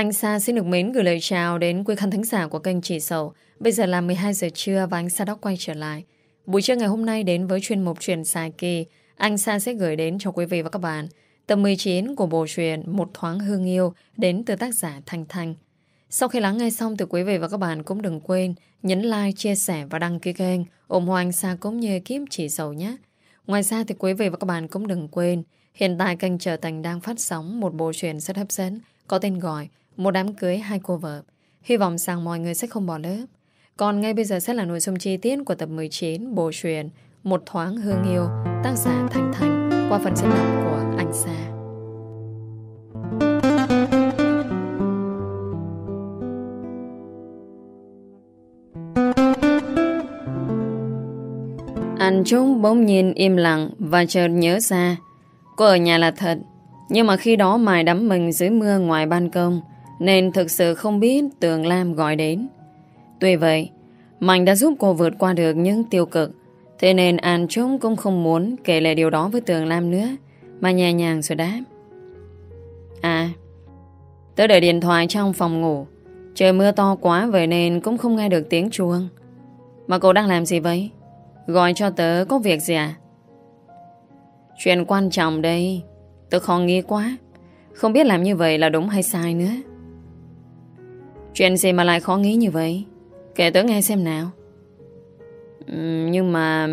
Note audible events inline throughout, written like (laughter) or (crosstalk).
Anh Sa xin được mến gửi lời chào đến quý khán thính giả của kênh Chỉ Sầu. Bây giờ là 12 giờ trưa và anh Sa đã quay trở lại. Buổi trưa ngày hôm nay đến với chuyên mục truyền xài kỳ, anh Sa sẽ gửi đến cho quý vị và các bạn tập 19 của bộ truyện Một thoáng hương yêu đến từ tác giả Thanh Thanh. Sau khi lắng nghe xong thì quý vị và các bạn cũng đừng quên nhấn like, chia sẻ và đăng ký kênh ủng hộ anh Sa cũng như kiếm Chỉ Sầu nhé. Ngoài ra thì quý vị và các bạn cũng đừng quên hiện tại kênh Trở Thành đang phát sóng một bộ truyện rất hấp dẫn có tên gọi một đám cưới, hai cô vợ. Hy vọng rằng mọi người sẽ không bỏ lỡ. Còn ngay bây giờ sẽ là nội dung chi tiết của tập 19 bộ truyện Một thoáng hương yêu, tác giả Thanh Thanh qua phần diễn đọc của anh Sa. Anh Trung bỗng nhìn im lặng và chợt nhớ ra, cô ở nhà là thật, nhưng mà khi đó mài đắm mình dưới mưa ngoài ban công nên thực sự không biết Tường Lam gọi đến. Tuy vậy, Mạnh đã giúp cô vượt qua được những tiêu cực. Thế nên An Trung cũng không muốn kể lại điều đó với Tường Lam nữa, mà nhẹ nhàng rồi đáp. À, tớ đợi điện thoại trong phòng ngủ. Trời mưa to quá vậy nên cũng không nghe được tiếng chuông. Mà cô đang làm gì vậy? Gọi cho tớ có việc gì à? Chuyện quan trọng đây. Tớ khó nghĩ quá. Không biết làm như vậy là đúng hay sai nữa. Chuyện gì mà lại khó nghĩ như vậy? Kể tớ nghe xem nào. Ừ, Nhưng mà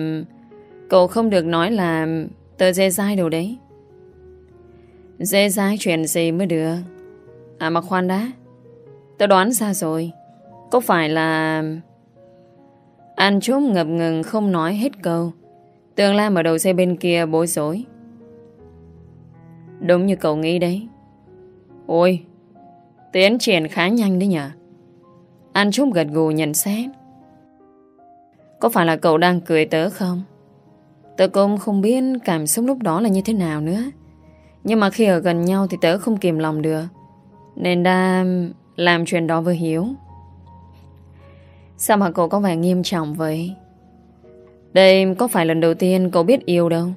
Cậu không được nói là Tớ dê dai đâu đấy. Dê dai chuyện gì mới được? À mà khoan đã. Tớ đoán ra rồi. Có phải là Anh chốt ngập ngừng không nói hết câu. Tường Lam ở đầu xe bên kia bối rối. Đúng như cậu nghĩ đấy. Ôi Tiến triển khá nhanh đấy nhờ. An Trúc gật gù nhận xét. Có phải là cậu đang cười tớ không? Tớ cũng không biết cảm xúc lúc đó là như thế nào nữa. Nhưng mà khi ở gần nhau thì tớ không kìm lòng được. Nên đã làm chuyện đó với Hiếu. Sao mà cậu có vẻ nghiêm trọng vậy? Đây có phải lần đầu tiên cậu biết yêu đâu?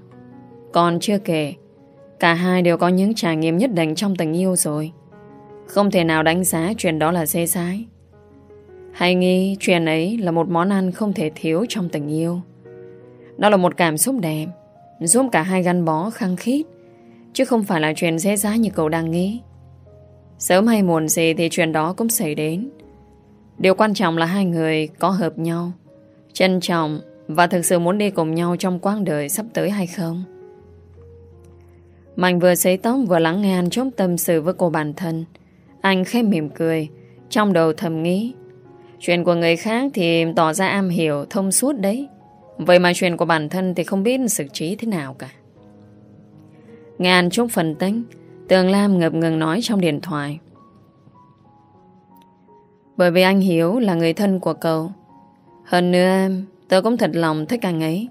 Còn chưa kể, Cả hai đều có những trải nghiệm nhất định trong tình yêu rồi không thể nào đánh giá chuyện đó là dê sái Hay nghi chuyện ấy là một món ăn không thể thiếu trong tình yêu. Đó là một cảm xúc đẹp, Giúp cả hai gắn bó, khăng khít, Chứ không phải là chuyện dễ dãi như cậu đang nghĩ. Sớm hay muộn gì thì chuyện đó cũng xảy đến. Điều quan trọng là hai người có hợp nhau, Trân trọng Và thực sự muốn đi cùng nhau trong quãng đời sắp tới hay không. Mạnh vừa xấy tóc vừa lắng nghe anh chốt tâm sự với cô bản thân anh khẽ mỉm cười, Trong đầu thầm nghĩ. Chuyện của người khác thì tỏ ra am hiểu, Thông suốt đấy. Vậy mà chuyện của bản thân thì không biết xử trí thế nào cả. Ngàn chút phần tính Tường Lam ngập ngừng nói trong điện thoại. Bởi vì anh Hiếu là người thân của cậu, Hơn nữa Tớ cũng thật lòng thích anh ấy.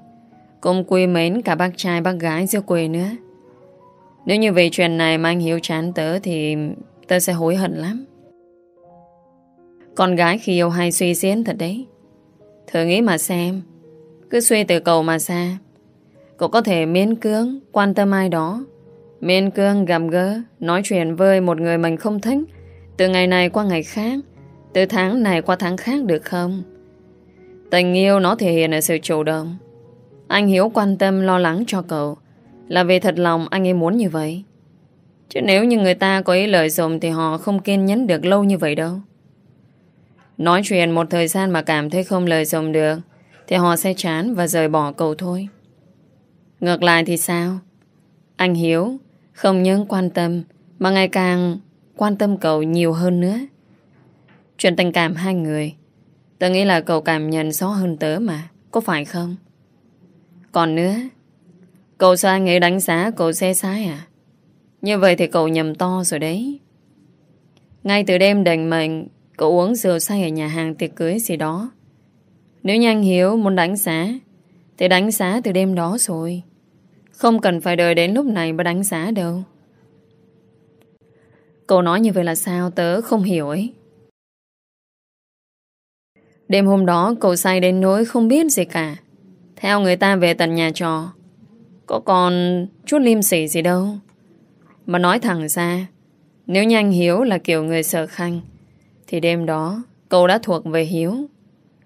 Cũng quy mến cả bác trai bác gái giữa quê nữa. Nếu như về chuyện này mà anh Hiếu chán tớ Thì Tớ sẽ hối hận lắm. Con gái khi yêu hay suy diễn thật đấy. Thử nghĩ mà xem, Cứ suy từ cầu mà xa. Cậu có thể miễn cưỡng Quan tâm ai đó, Miễn cưỡng gặm gỡ Nói chuyện với một người mình không thích, Từ ngày này qua ngày khác, Từ tháng này qua tháng khác được không? Tình yêu nó thể hiện ở sự chủ động. Anh Hiếu quan tâm lo lắng cho cậu, Là vì thật lòng anh ấy muốn như vậy. Chứ nếu như người ta có ý lợi dụng Thì họ không kiên nhẫn được lâu như vậy đâu. Nói chuyện một thời gian mà cảm thấy không lợi dụng được, Thì họ sẽ chán và rời bỏ cậu thôi. Ngược lại thì sao? Anh Hiếu Không những quan tâm, Mà ngày càng quan tâm cậu nhiều hơn nữa. Chuyện tình cảm hai người, Tớ nghĩ là cậu cảm nhận rõ hơn tớ mà, Có phải không? Còn nữa, Cậu sao anh ấy đánh giá cậu xe sai à? Như vậy thì cậu nhầm to rồi đấy. Ngay từ đêm đành mệnh, cậu uống rượu say ở nhà hàng tiệc cưới gì đó. Nếu nhanh Hiếu muốn đánh giá, thì đánh giá từ đêm đó rồi. Không cần phải đợi đến lúc này mà đánh giá đâu. Cậu nói như vậy là sao tớ không hiểu ấy. Đêm hôm đó cậu say đến nỗi không biết gì cả. Theo người ta về tận nhà trò. Có còn chút liêm sỉ gì đâu. Mà nói thẳng ra, Nếu như anh Hiếu là kiểu người sợ khanh, Thì đêm đó Cậu đã thuộc về Hiếu.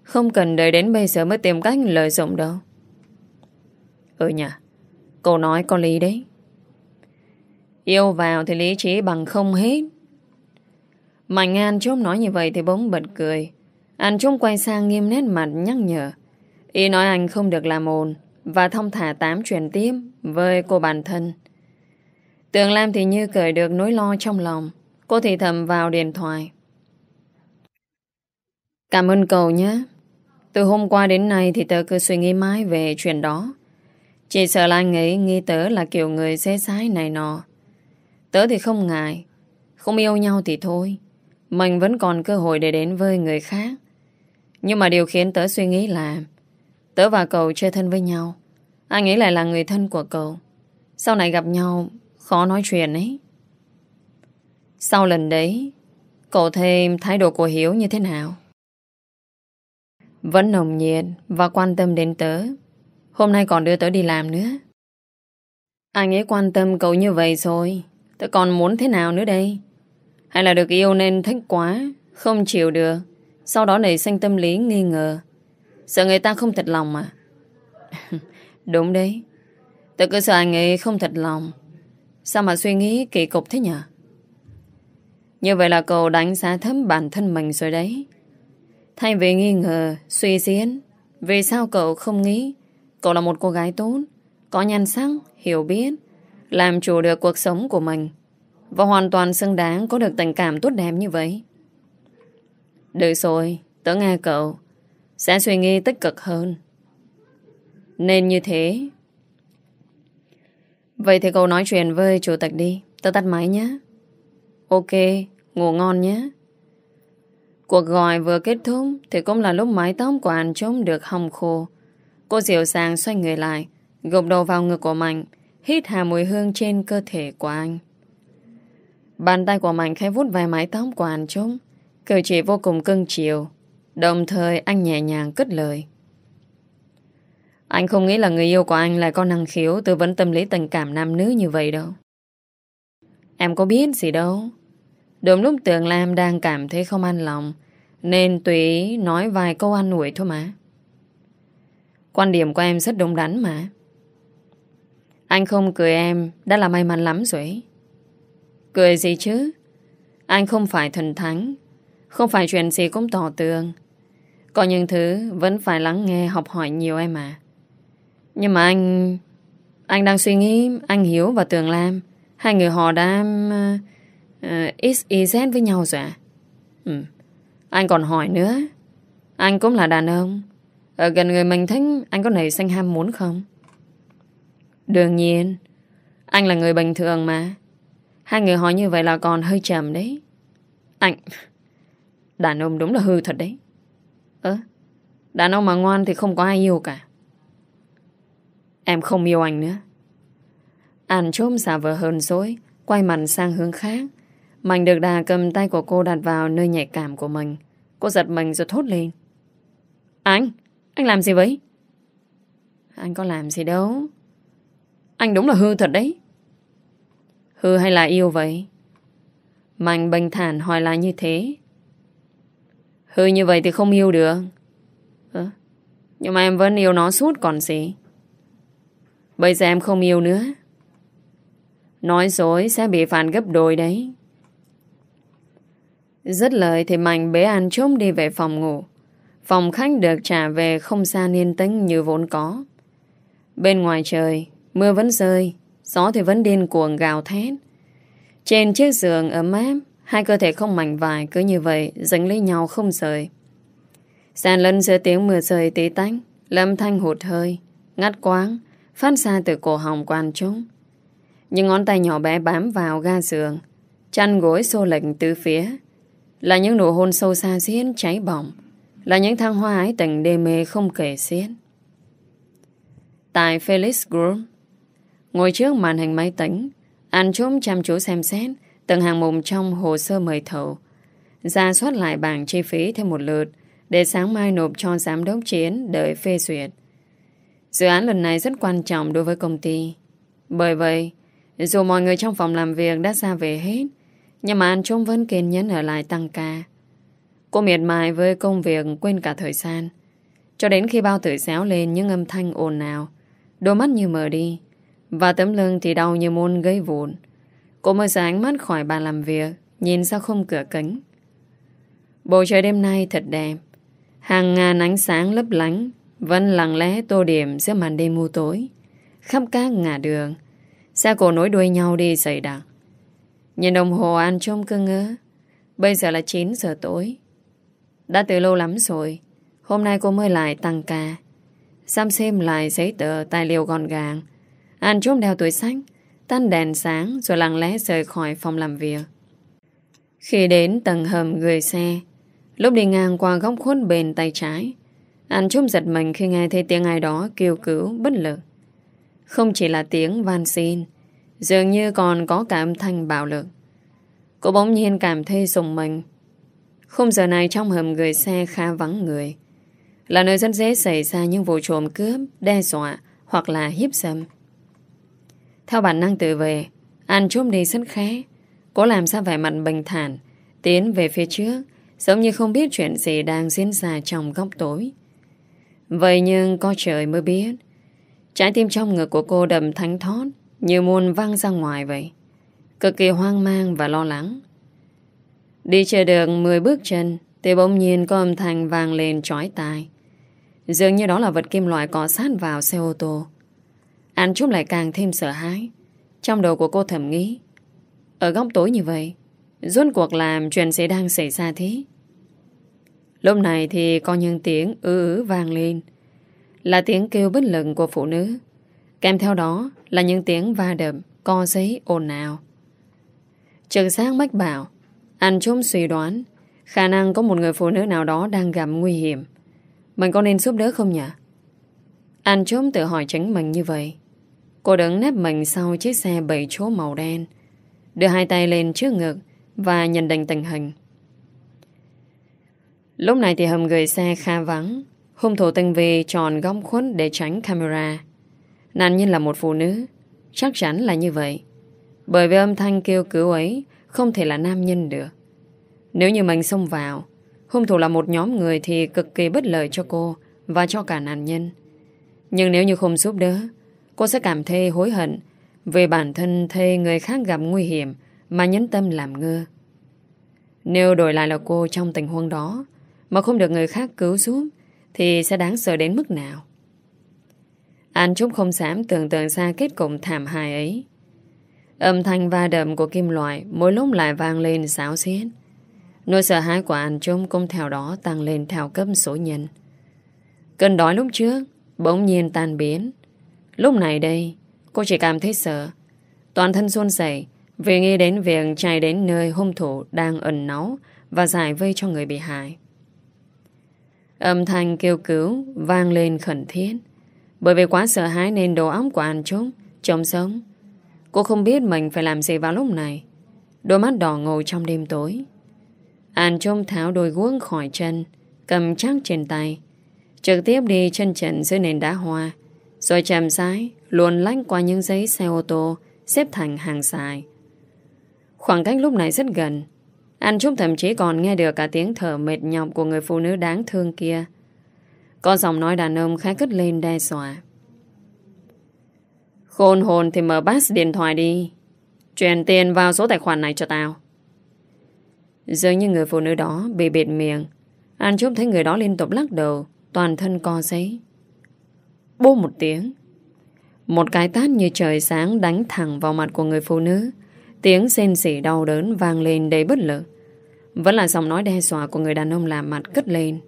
Không cần đợi đến bây giờ mới tìm cách lợi dụng đâu. Ừ nhỉ, Cậu nói có lý đấy. Yêu vào thì lý trí bằng không hết. Mạnh An chốt nói như vậy thì bỗng bật cười. Anh Trung quay sang nghiêm nét mặt nhắc nhở. Y nói anh không được làm ồn Và thông thả tám chuyện tiếp Với cô bản thân. Tường Lam thì như cởi được nỗi lo trong lòng. Cô thì thầm vào điện thoại. Cảm ơn cậu nhé. Từ hôm qua đến nay Thì tớ cứ suy nghĩ mãi về chuyện đó. Chỉ sợ là anh ấy nghi tớ là kiểu người xế sái này nọ. Tớ thì không ngại. Không yêu nhau thì thôi. Mình vẫn còn cơ hội để đến với người khác. Nhưng mà điều khiến tớ suy nghĩ là Tớ và cậu chơi thân với nhau. Anh ấy lại là người thân của cậu. Sau này gặp nhau Khó nói chuyện ấy. Sau lần đấy, Cậu thêm thái độ của Hiếu như thế nào? Vẫn nồng nhiệt Và quan tâm đến tớ. Hôm nay còn đưa tớ đi làm nữa. Anh ấy quan tâm cậu như vậy rồi, Tớ còn muốn thế nào nữa đây? Hay là được yêu nên thích quá, Không chịu được, Sau đó nảy sinh tâm lý nghi ngờ. Sợ người ta không thật lòng mà (laughs) Đúng đấy. Tớ cứ sợ anh ấy không thật lòng. Sao mà suy nghĩ kỳ cục thế nhỉ Như vậy là cậu đánh giá thấm bản thân mình rồi đấy. Thay vì nghi ngờ Suy diễn Vì sao cậu không nghĩ Cậu là một cô gái tốt Có nhan sắc, hiểu biết Làm chủ được cuộc sống của mình Và hoàn toàn xứng đáng có được tình cảm tốt đẹp như vậy? Được rồi Tớ nghe cậu Sẽ suy nghĩ tích cực hơn. Nên như thế Vậy thì cậu nói chuyện với chủ tịch đi. Tớ tắt máy nhé. Ok, ngủ ngon nhé. Cuộc gọi vừa kết thúc Thì cũng là lúc mái tóc của anh trống được hong khô. Cô dịu dàng xoay người lại Gục đầu vào ngực của Mạnh Hít hà mùi hương trên cơ thể của anh. Bàn tay của Mạnh khẽ vút vài mái tóc của anh trống Cử chỉ vô cùng cưng chiều. Đồng thời anh nhẹ nhàng cất lời anh không nghĩ là người yêu của anh lại có năng khiếu, tư vấn tâm lý tình cảm nam nữ như vậy đâu. Em có biết gì đâu. Đúng lúc tưởng Lam đang cảm thấy không an lòng, nên tùy nói vài câu an ủi thôi mà. Quan điểm của em rất đúng đắn mà. Anh không cười em, đã là may mắn lắm rồi. Cười gì chứ? Anh không phải thần thánh, Không phải chuyện gì cũng tỏ tường Có những thứ vẫn phải lắng nghe, học hỏi nhiều em à nhưng mà anh... Anh đang suy nghĩ anh Hiếu và Tường Lam Hai người họ đã ờ, uh, XYZ với nhau rồi à? Ừ. Anh còn hỏi nữa Anh cũng là đàn ông Ở gần người mình thích Anh có nảy sinh ham muốn không? Đương nhiên Anh là người bình thường mà Hai người hỏi như vậy là còn hơi chậm đấy Anh Đàn ông đúng là hư thật đấy Ơ Đàn ông mà ngoan thì không có ai yêu cả Em không yêu anh nữa. Anh trôm xả vờ hờn dối Quay mặt sang hướng khác. Mạnh được đà cầm tay của cô đặt vào nơi nhạy cảm của mình. Cô giật mình rồi thốt lên. Anh Anh làm gì vậy? Anh có làm gì đâu. Anh đúng là hư thật đấy. Hư hay là yêu vậy? Mạnh bình thản hỏi lại như thế. Hư như vậy thì không yêu được. Nhưng mà em vẫn yêu nó suốt còn gì. Bây giờ em không yêu nữa. Nói dối sẽ bị phản gấp đôi đấy. Rất lời thì Mạnh bế an trốn đi về phòng ngủ. Phòng khách được trả về không gian yên tĩnh như vốn có. Bên ngoài trời, Mưa vẫn rơi, Gió thì vẫn điên cuồng gào thét. Trên chiếc giường ấm áp, Hai cơ thể không mảnh vải cứ như vậy Dính lấy nhau không rời. Sàn lân giữa tiếng mưa rơi tí tách Lâm thanh hụt hơi, Ngắt quáng phát ra từ cổ họng quan chúng. Những ngón tay nhỏ bé bám vào ga giường, chăn gối xô lệnh từ phía. Là những nụ hôn sâu xa xiên cháy bỏng, là những thăng hoa ái tình đê mê không kể xiên. Tại Felix Group, ngồi trước màn hình máy tính, anh trốn chăm chú xem xét từng hàng mục trong hồ sơ mời thầu, ra soát lại bảng chi phí thêm một lượt để sáng mai nộp cho giám đốc chiến đợi phê duyệt. Dự án lần này rất quan trọng đối với công ty. Bởi vậy, dù mọi người trong phòng làm việc đã ra về hết, Nhưng mà anh Trung vẫn kiên nhẫn ở lại tăng ca. Cô miệt mài với công việc quên cả thời gian. Cho đến khi bao tử xéo lên những âm thanh ồn ào, đôi mắt như mờ đi, và tấm lưng thì đau như môn gây vụn. Cô mới sáng ánh mắt khỏi bàn làm việc, nhìn ra không cửa kính. Bầu trời đêm nay thật đẹp. Hàng ngàn ánh sáng lấp lánh, vẫn lặng lẽ tô điểm giữa màn đêm mù tối. Khắp các ngã đường, xe cổ nối đuôi nhau đi dày đặc. Nhìn đồng hồ ăn trông cơ ngỡ. Bây giờ là 9 giờ tối. Đã từ lâu lắm rồi, hôm nay cô mới lại tăng ca. Xăm xem lại giấy tờ, tài liệu gọn gàng. Ăn trông đeo túi sách, tắt đèn sáng rồi lặng lẽ rời khỏi phòng làm việc. Khi đến tầng hầm người xe, lúc đi ngang qua góc khuất bên tay trái, anh Trúc giật mình khi nghe thấy tiếng ai đó kêu cứu bất lực. Không chỉ là tiếng van xin, dường như còn có cả âm thanh bạo lực. Cô bỗng nhiên cảm thấy sùng mình. Không giờ này trong hầm người xe khá vắng người. Là nơi rất dễ xảy ra những vụ trộm cướp, đe dọa hoặc là hiếp dâm. Theo bản năng tự về, anh Trúc đi rất khẽ. Cô làm ra vẻ mặt bình thản, tiến về phía trước, giống như không biết chuyện gì đang diễn ra trong góc tối. Vậy nhưng có trời mới biết, trái tim trong ngực của cô đầm thánh thót, như muôn văng ra ngoài vậy. Cực kỳ hoang mang và lo lắng. Đi chờ được 10 bước chân, thì bỗng nhiên có âm thanh vang lên trói tai. Dường như đó là vật kim loại cọ sát vào xe ô tô. Anh Trúc lại càng thêm sợ hãi. Trong đầu của cô thầm nghĩ. Ở góc tối như vậy, rốt cuộc làm chuyện sẽ đang xảy ra thế. Lúc này thì có những tiếng ư ứ vang lên. Là tiếng kêu bất lực của phụ nữ. Kèm theo đó là những tiếng va đập, co giấy ồn ào. Trực giác mách bảo, anh Trúc suy đoán khả năng có một người phụ nữ nào đó đang gặp nguy hiểm. Mình có nên giúp đỡ không nhỉ? Anh Trúc tự hỏi chính mình như vậy. Cô đứng nếp mình sau chiếc xe bảy chỗ màu đen Đưa hai tay lên trước ngực Và nhận định tình hình Lúc này thì hầm gửi xe kha vắng, Hung thủ tinh vi tròn góc khuất để tránh camera. Nạn nhân là một phụ nữ, Chắc chắn là như vậy. Bởi vì âm thanh kêu cứu ấy Không thể là nam nhân được. Nếu như mình xông vào, Hung thủ là một nhóm người thì cực kỳ bất lợi cho cô Và cho cả nạn nhân. Nhưng nếu như không giúp đỡ, Cô sẽ cảm thấy hối hận về bản thân thê người khác gặp nguy hiểm mà nhấn tâm làm ngơ. Nếu đổi lại là cô trong tình huống đó mà không được người khác cứu giúp thì sẽ đáng sợ đến mức nào? Anh Trúc không dám tưởng tượng ra kết cục thảm hại ấy. Âm thanh va đầm của kim loại mỗi lúc lại vang lên xáo xiết. Nỗi sợ hãi của anh Trúc cũng theo đó tăng lên theo cấp số nhân. Cơn đói lúc trước bỗng nhiên tan biến Lúc này đây, cô chỉ cảm thấy sợ. Toàn thân run rẩy vì nghĩ đến việc chạy đến nơi hung thủ đang ẩn náu và giải vây cho người bị hại. Âm thanh kêu cứu vang lên khẩn thiết. Bởi vì quá sợ hãi nên đồ óc của anh Trúc trông sống. Cô không biết mình phải làm gì vào lúc này. Đôi mắt đỏ ngầu trong đêm tối. An Trúc tháo đôi guốc khỏi chân, cầm chắc trên tay, trực tiếp đi chân trần dưới nền đá hoa, rồi chạm rãi Luồn lách qua những giấy xe ô tô Xếp thành hàng dài Khoảng cách lúc này rất gần anh Trúc thậm chí còn nghe được cả tiếng thở mệt nhọc Của người phụ nữ đáng thương kia. Có giọng nói đàn ông khá cất lên đe dọa. Khôn hồn thì mở bass điện thoại đi. Chuyển tiền vào số tài khoản này cho tao. Dường như người phụ nữ đó bị bịt miệng. Anh Trúc thấy người đó liên tục lắc đầu, Toàn thân co giấy. Bố một tiếng. Một cái tát như trời sáng đánh thẳng vào mặt của người phụ nữ. Tiếng xên xỉ đau đớn vang lên đầy bất lực. Vẫn là giọng nói đe dọa của người đàn ông làm mặt cất lên.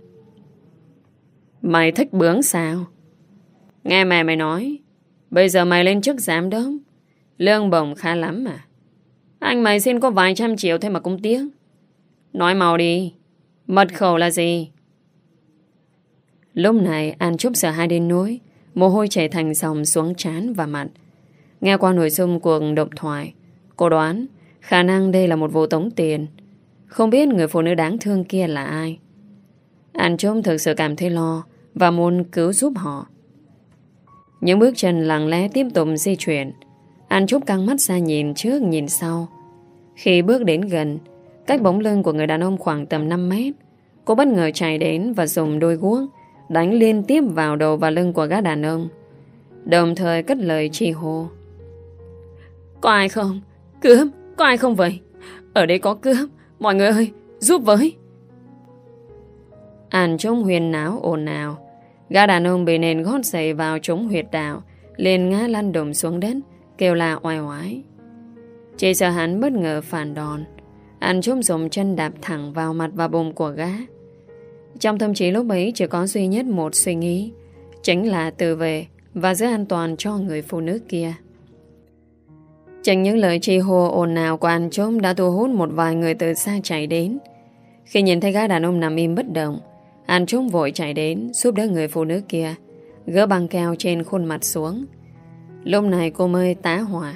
Mày thích bướng sao? Nghe mẹ mày nói, Bây giờ mày lên chức giám đốc. Lương bổng khá lắm mà. Anh mày xin có vài trăm triệu thôi mà cũng tiếc. Nói mau đi, Mật khẩu là gì? Lúc này, An Trúc sợ hai đến nỗi, Mồ hôi chảy thành dòng xuống trán và mặt. Nghe qua nội dung cuộc động thoại, Cô đoán Khả năng đây là một vụ tống tiền. Không biết người phụ nữ đáng thương kia là ai anh trôm thực sự cảm thấy lo Và muốn cứu giúp họ Những bước chân lặng lẽ tiếp tục di chuyển anh Trúc căng mắt ra nhìn trước nhìn sau Khi bước đến gần, cách bóng lưng của người đàn ông khoảng tầm 5 mét, cô bất ngờ chạy đến và dùng đôi guốc đánh liên tiếp vào đầu và lưng của gã đàn ông. Đồng thời cất lời chi hô. Có ai không? Cướp! Có ai không vậy? Ở đây có cướp! Mọi người ơi! Giúp với! Ản trống huyền náo ồn ào. Gã đàn ông bị nền gót giày vào trống huyệt đạo, liền ngã lăn đồm xuống đất, kêu la oai oái. Chỉ sợ hắn bất ngờ phản đòn. Anh trông dùng chân đạp thẳng vào mặt và bụng của gã. Trong tâm trí lúc ấy chỉ có duy nhất một suy nghĩ, chính là tự về và giữ an toàn cho người phụ nữ kia. Chẳng những lời chi hô ồn ào của anh trốn đã thu hút một vài người từ xa chạy đến. Khi nhìn thấy gái đàn ông nằm im bất động, anh trốn vội chạy đến giúp đỡ người phụ nữ kia, gỡ băng keo trên khuôn mặt xuống. Lúc này cô mới tá hỏa.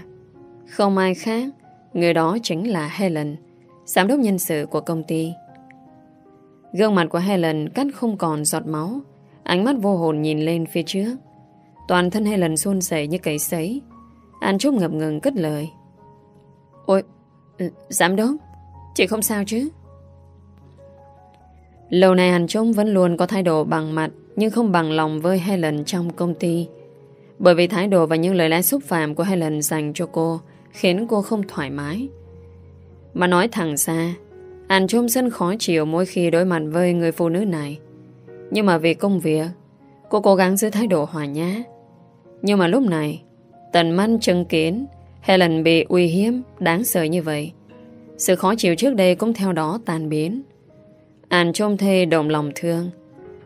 Không ai khác, người đó chính là Helen, giám đốc nhân sự của công ty. Gương mặt của Helen cắt không còn giọt máu, ánh mắt vô hồn nhìn lên phía trước. Toàn thân Helen xôn xẩy như cấy sấy. Anh Trúc ngập ngừng cất lời. Ôi, ừ, giám đốc, chị không sao chứ? Lâu nay anh Trúc vẫn luôn có thái độ bằng mặt nhưng không bằng lòng với Helen trong công ty. Bởi vì thái độ và những lời lẽ xúc phạm của Helen dành cho cô khiến cô không thoải mái. Mà nói thẳng ra, anh Trúc rất khó chịu mỗi khi đối mặt với người phụ nữ này. Nhưng mà vì công việc, cô cố gắng giữ thái độ hòa nhã. Nhưng mà lúc này, tần mắt chứng kiến Helen bị uy hiếp đáng sợ như vậy. Sự khó chịu trước đây cũng theo đó tan biến. An trông thê động lòng thương.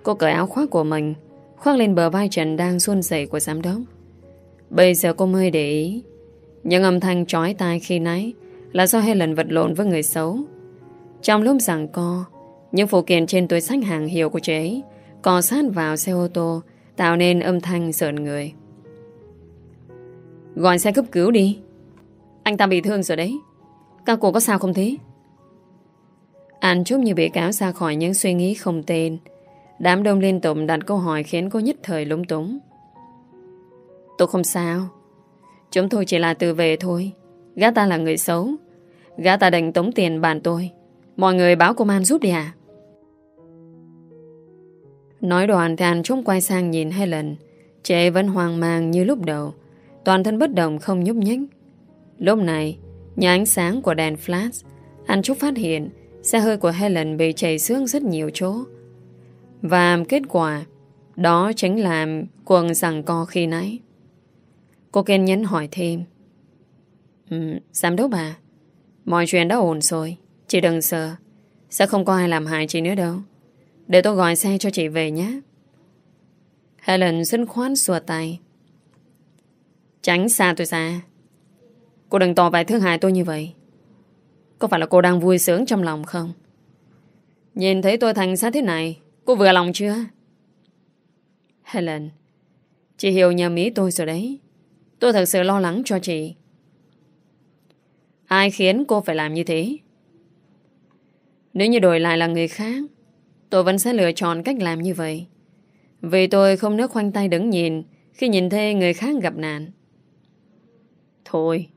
Cô cởi áo khoác của mình, khoác lên bờ vai Trần đang xuân dậy của giám đốc. Bây giờ cô mới để ý. Những âm thanh trói tai khi nãy là do Helen vật lộn với người xấu. Trong lúc rằng co, những phụ kiện trên túi sách hàng hiệu của chế ấy cò sát vào xe ô tô, tạo nên âm thanh sợn người. Gọi xe cấp cứu đi. Anh ta bị thương rồi đấy. Các cô có sao không thế? Anh chúc như bị cáo ra khỏi những suy nghĩ không tên. Đám đông liên tục đặt câu hỏi khiến cô nhất thời lúng túng. Tôi không sao. Chúng tôi chỉ là từ về thôi. Gã ta là người xấu. Gã ta định tống tiền bàn tôi. Mọi người báo công an giúp đi à? Nói đoạn thì anh trông quay sang nhìn hai lần. Chị vẫn hoang mang như lúc đầu. Toàn thân bất động không nhúc nhích. Lúc này, nhà ánh sáng của đèn flash, anh Trúc phát hiện xe hơi của Helen bị chảy xương rất nhiều chỗ. Và kết quả, đó chính là quần rằng co khi nãy. Cô ken nhấn hỏi thêm. Um, giám đốc bà, mọi chuyện đã ổn rồi. Chị đừng sợ. Sẽ không có ai làm hại chị nữa đâu. Để tôi gọi xe cho chị về nhé. Helen xin khoan xua tay. Tránh xa tôi ra. Cô đừng tỏ vẻ thương hại tôi như vậy. Có phải là cô đang vui sướng trong lòng không? Nhìn thấy tôi thành ra thế này, cô vừa lòng chưa? Helen, chị hiểu nhầm ý tôi rồi đấy. Tôi thật sự lo lắng cho chị. Ai khiến cô phải làm như thế? Nếu như đổi lại là người khác, tôi vẫn sẽ lựa chọn cách làm như vậy. Vì tôi không nước khoanh tay đứng nhìn khi nhìn thấy người khác gặp nạn. Thôi,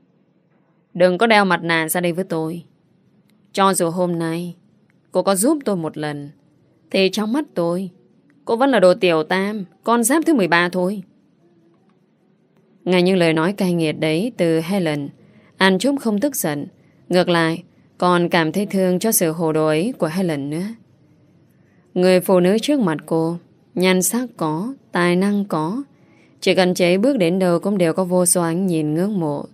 đừng có đeo mặt nạ ra đây với tôi. Cho dù hôm nay cô có giúp tôi một lần, thì trong mắt tôi, cô vẫn là đồ tiểu tam, con giáp thứ 13 thôi. Ngay những lời nói cay nghiệt đấy từ Helen, An Trúc không tức giận. Ngược lại, còn cảm thấy thương cho sự hồ đồ ấy của Helen nữa. Người phụ nữ trước mặt cô, nhan sắc có, tài năng có, chỉ cần chế bước đến đâu cũng đều có vô số ánh nhìn ngưỡng mộ.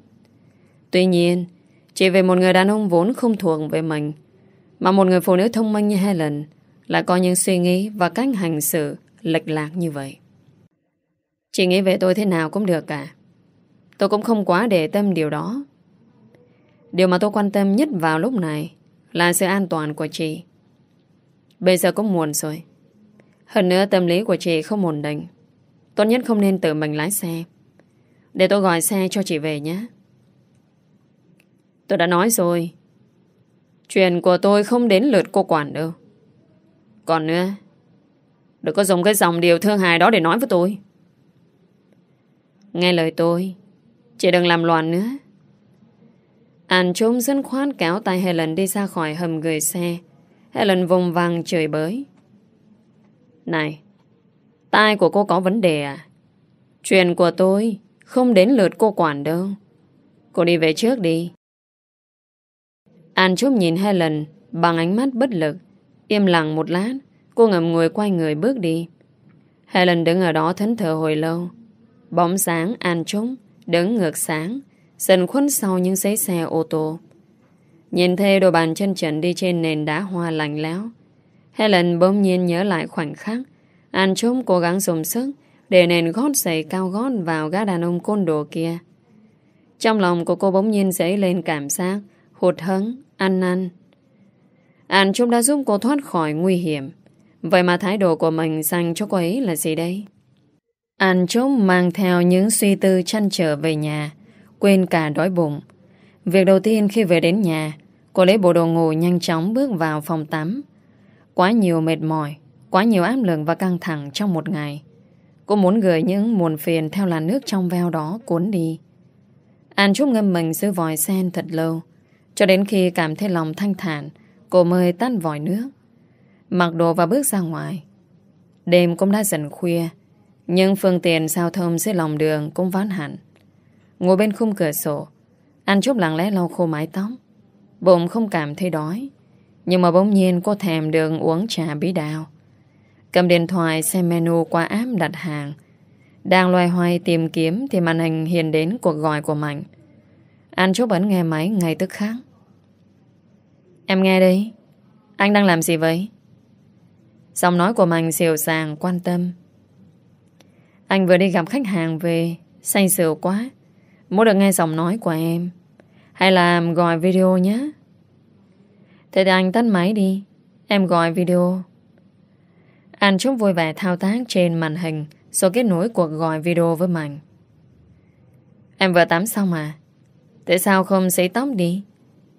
Tuy nhiên, chỉ về một người đàn ông vốn không thuộc về mình, mà một người phụ nữ thông minh như Helen lại có những suy nghĩ và cách hành xử lệch lạc như vậy. Chị nghĩ về tôi thế nào cũng được cả. Tôi cũng không quá để tâm điều đó. Điều mà tôi quan tâm nhất vào lúc này là sự an toàn của chị. Bây giờ cũng muộn rồi. Hơn nữa tâm lý của chị không ổn định. Tốt nhất không nên tự mình lái xe. Để tôi gọi xe cho chị về nhé. Tôi đã nói rồi. Chuyện của tôi không đến lượt cô quản đâu. Còn nữa, đừng có dùng cái dòng điều thương hài đó để nói với tôi. Nghe lời tôi, chị đừng làm loạn nữa. Anh trông dân khoát kéo tay Helen đi ra khỏi hầm gửi xe. Helen vùng vàng chửi bới. Này, tai của cô có vấn đề à? Chuyện của tôi không đến lượt cô quản đâu. Cô đi về trước đi. An Trúc nhìn hai lần bằng ánh mắt bất lực. Im lặng một lát, cô ngầm ngồi quay người bước đi. Hai lần đứng ở đó thẫn thờ hồi lâu. Bóng sáng An Trúc đứng ngược sáng, dần khuất sau những giấy xe ô tô. Nhìn thấy đôi bàn chân trần đi trên nền đá hoa lành lẽo. Helen bỗng nhiên nhớ lại khoảnh khắc An Trúc cố gắng dùng sức để nền gót giày cao gót vào gã đàn ông côn đồ kia. Trong lòng của cô bỗng nhiên dấy lên cảm giác hụt hẫng, ăn năn. An Trúc đã giúp cô thoát khỏi nguy hiểm. Vậy mà thái độ của mình dành cho cô ấy là gì đây? An Trúc mang theo những suy tư chăn trở về nhà, quên cả đói bụng. Việc đầu tiên khi về đến nhà, cô lấy bộ đồ ngủ nhanh chóng bước vào phòng tắm. Quá nhiều mệt mỏi, quá nhiều áp lực và căng thẳng trong một ngày. Cô muốn gửi những muộn phiền theo làn nước trong veo đó cuốn đi. An Trúc ngâm mình dưới vòi sen thật lâu, cho đến khi cảm thấy lòng thanh thản, cô mới tắt vòi nước. Mặc đồ và bước ra ngoài. Đêm cũng đã dần khuya, nhưng phương tiện giao thông dưới lòng đường cũng ván hẳn. Ngồi bên khung cửa sổ, An Trúc lặng lẽ lau khô mái tóc. Bụng không cảm thấy đói, nhưng mà bỗng nhiên cô thèm đường uống trà bí đào. Cầm điện thoại xem menu qua app đặt hàng. Đang loay hoay tìm kiếm thì màn hình hiện đến cuộc gọi của Mạnh. An chốt ấn nghe máy ngay tức khắc. Em nghe đây. Anh đang làm gì vậy? Giọng nói của Mạnh xìu sàng quan tâm. Anh vừa đi gặp khách hàng về, Say sửa quá Muốn được nghe giọng nói của em Hay là gọi video nhé Thế thì anh tắt máy đi Em gọi video An Trúc vui vẻ thao tác trên màn hình Rồi kết nối cuộc gọi video với Mạnh. Em vừa tắm xong mà. Tại sao không sấy tóc đi?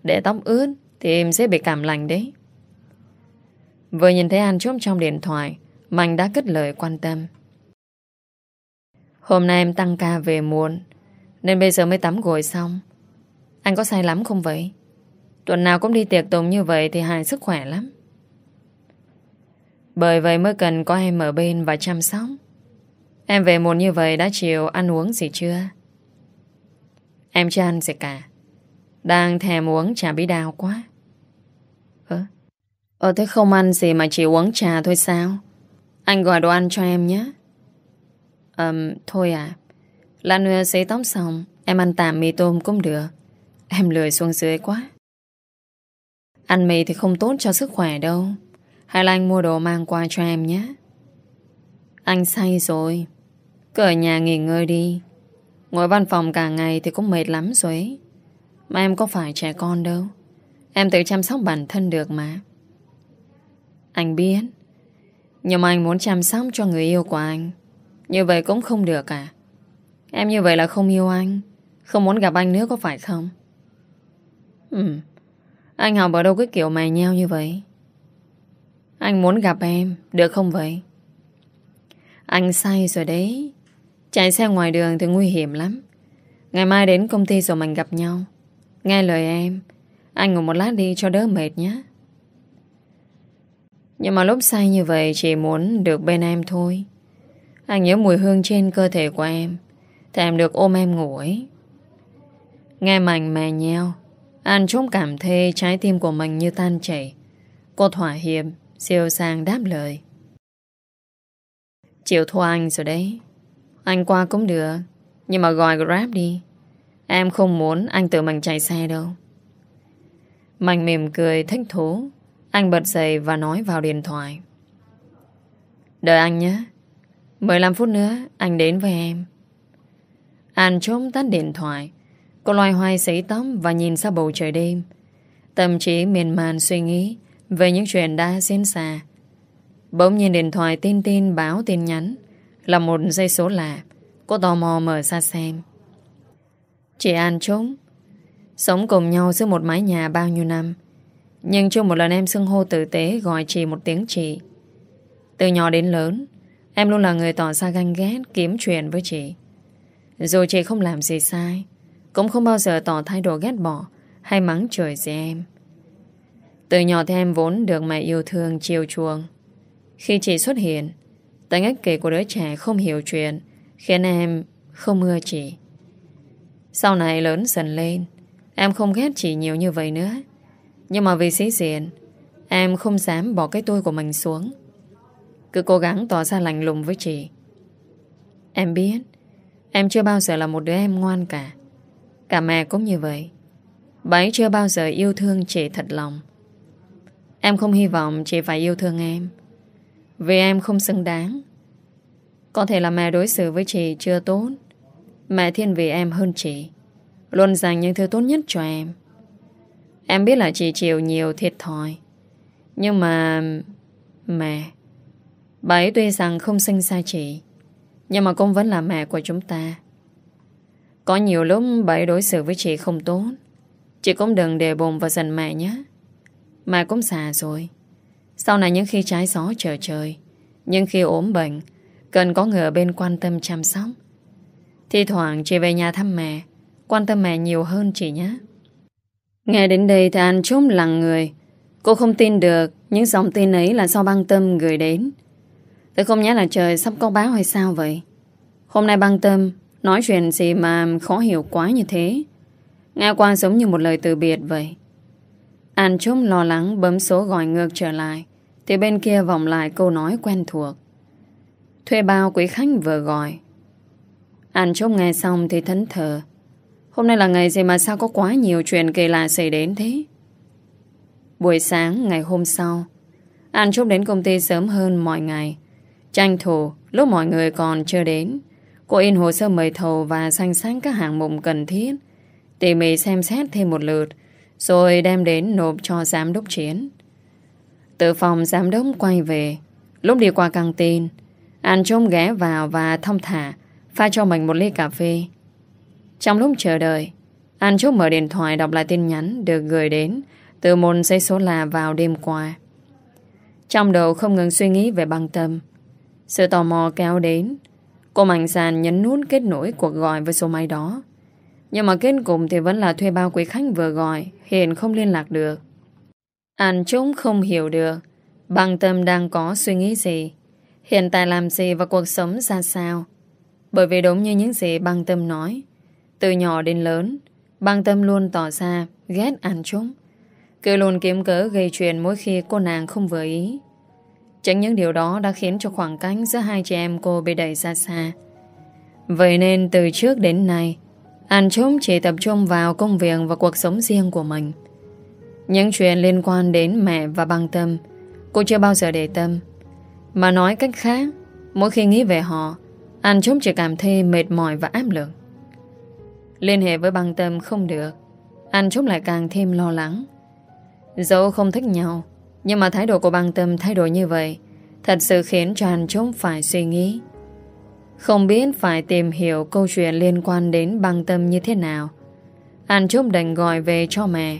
Để tóc ướt Thì em sẽ bị cảm lạnh đấy. Vừa nhìn thấy An Trúc trong điện thoại, Mạnh đã cất lời quan tâm. Hôm nay em tăng ca về muộn, Nên bây giờ mới tắm gội xong. Anh có sai lắm không vậy? Tuần nào cũng đi tiệc tùng như vậy Thì hại sức khỏe lắm. Bởi vậy mới cần có em ở bên Và chăm sóc. Em về muộn như vậy đã chiều ăn uống gì chưa? Em chưa ăn gì cả. Đang thèm uống trà bí đào quá. Ơ? Ờ thế không ăn gì mà chỉ uống trà thôi sao? Anh gọi đồ ăn cho em nhé. Um, Thôi à. Lát nữa xế tóc xong Em ăn tạm mì tôm cũng được. Em lười xuống dưới quá. Ăn mì thì không tốt cho sức khỏe đâu. Hay là anh mua đồ mang qua cho em nhé. Anh say rồi. Cứ ở nhà nghỉ ngơi đi. Ngồi văn phòng cả ngày thì cũng mệt lắm rồi ấy. Mà em có phải trẻ con đâu. Em tự chăm sóc bản thân được mà. Anh biết. Nhưng mà anh muốn chăm sóc cho người yêu của anh. Như vậy cũng không được à? Em như vậy là không yêu anh. Không muốn gặp anh nữa có phải không? Ừ. Anh học ở đâu cái kiểu mày nheo như vậy? Anh muốn gặp em, Được không vậy? Anh say rồi đấy. Chạy xe ngoài đường thì nguy hiểm lắm. Ngày mai đến công ty rồi mình gặp nhau. Nghe lời em, Anh ngủ một lát đi cho đỡ mệt nhé. Nhưng mà lúc say như vậy Chỉ muốn được bên em thôi. Anh nhớ mùi hương trên cơ thể của em, Thèm được ôm em ngủ ấy. Nghe mảnh mè nheo, An Trúc cảm thấy trái tim của mình như tan chảy. Cô thỏa hiệp. Siêu sang đáp lời. Chịu thua anh rồi đấy. Anh qua cũng được, Nhưng mà gọi Grab đi. Em không muốn anh tự mình chạy xe đâu. Mạnh mỉm cười thích thú. Anh bật dậy và nói vào điện thoại. Đợi anh nhé. 15 phút nữa, anh đến với em. An trốn tắt điện thoại. Cô loay hoay sấy tóc Và nhìn ra bầu trời đêm. Tâm trí miền man suy nghĩ. Về những chuyện đã diễn ra, Bỗng nhiên điện thoại tin tin báo tin nhắn. Là một dây số lạ, Cô tò mò mở ra xem. Chị An trốn. Sống cùng nhau giữa một mái nhà bao nhiêu năm, Nhưng chưa một lần em xưng hô tử tế Gọi chị một tiếng chị. Từ nhỏ đến lớn, Em luôn là người tỏ ra ganh ghét, Kiếm chuyện với chị. Dù chị không làm gì sai, Cũng không bao giờ tỏ thái độ ghét bỏ hay mắng trời gì em. Từ nhỏ thì em vốn được mẹ yêu thương chiều chuộng. Khi chị xuất hiện, tính ích kỷ của đứa trẻ không hiểu chuyện khiến em không ưa chị. Sau này lớn dần lên, em không ghét chị nhiều như vậy nữa. Nhưng mà vì sĩ diện, em không dám bỏ cái tôi của mình xuống. Cứ cố gắng tỏ ra lành lùng với chị. Em biết, em chưa bao giờ là một đứa em ngoan cả. Cả mẹ cũng như vậy. Bà ấy chưa bao giờ yêu thương chị thật lòng. Em không hy vọng chị phải yêu thương em. Vì em không xứng đáng. Có thể là mẹ đối xử với chị chưa tốt. Mẹ thiên về em hơn chị. Luôn dành những thứ tốt nhất cho em. Em biết là chị chịu nhiều thiệt thòi. Nhưng mà... Mẹ... Bà ấy tuy rằng không sinh ra chị, Nhưng mà cũng vẫn là mẹ của chúng ta Có nhiều lúc bà ấy đối xử với chị không tốt Chị cũng đừng để bồn và giận mẹ nhé mà cũng già rồi. Sau này những khi trái gió trở trời Nhưng khi ốm bệnh, Cần có người ở bên quan tâm chăm sóc. Thì thoảng chị về nhà thăm mẹ, Quan tâm mẹ nhiều hơn chị nhé. Nghe đến đây thì anh trốn lặng người. Cô không tin được Những dòng tin ấy là do băng tâm gửi đến. Tôi không nhớ là trời sắp có báo hay sao vậy. Hôm nay băng tâm Nói chuyện gì mà khó hiểu quá như thế. Nghe qua giống như một lời từ biệt vậy. An Trúc lo lắng bấm số gọi ngược trở lại. Thì bên kia vòng lại câu nói quen thuộc. Thuê bao quý khách vừa gọi. An Trúc nghe xong thì thấn thờ. Hôm nay là ngày gì mà sao có quá nhiều chuyện kỳ lạ xảy đến thế? Buổi sáng, ngày hôm sau, An Trúc đến công ty sớm hơn mọi ngày. Tranh thủ, lúc mọi người còn chưa đến, Cô in hồ sơ mời thầu và danh sách các hạng mục cần thiết, Tỉ mỉ xem xét thêm một lượt. Rồi đem đến nộp cho giám đốc chiến. Từ phòng giám đốc quay về. Lúc đi qua căng tin, An Trung ghé vào và thông thả, Pha cho mình một ly cà phê. Trong lúc chờ đợi, An Trúc mở điện thoại đọc lại tin nhắn Được gửi đến Từ môn dây số là vào đêm qua. Trong đầu không ngừng suy nghĩ về băng tâm. Sự tò mò kéo đến, Cô mạnh dàn nhấn nút kết nối cuộc gọi với số máy đó nhưng mà kết cùng thì vẫn là thuê bao quý khách vừa gọi, Hiện không liên lạc được. Anh chúng không hiểu được Bằng tâm đang có suy nghĩ gì, Hiện tại làm gì và cuộc sống ra sao. Bởi vì đúng như những gì băng tâm nói, Từ nhỏ đến lớn Băng tâm luôn tỏ ra ghét anh chúng Cứ luôn kiếm cớ gây chuyện mỗi khi cô nàng không vừa ý. Chính những điều đó đã khiến cho khoảng cách giữa hai chị em cô bị đẩy ra xa. Vậy nên từ trước đến nay anh Trúc chỉ tập trung vào công việc và cuộc sống riêng của mình. Những chuyện liên quan đến mẹ và băng tâm, cô chưa bao giờ để tâm. Mà nói cách khác, mỗi khi nghĩ về họ, anh Trúc chỉ cảm thấy mệt mỏi và áp lực. Liên hệ với băng tâm không được, anh Trúc lại càng thêm lo lắng. Dẫu không thích nhau, nhưng mà thái độ của băng tâm thay đổi như vậy, thật sự khiến cho anh Trúc phải suy nghĩ. Không biết phải tìm hiểu câu chuyện liên quan đến băng tâm như thế nào. Anh Trúc đành gọi về cho mẹ.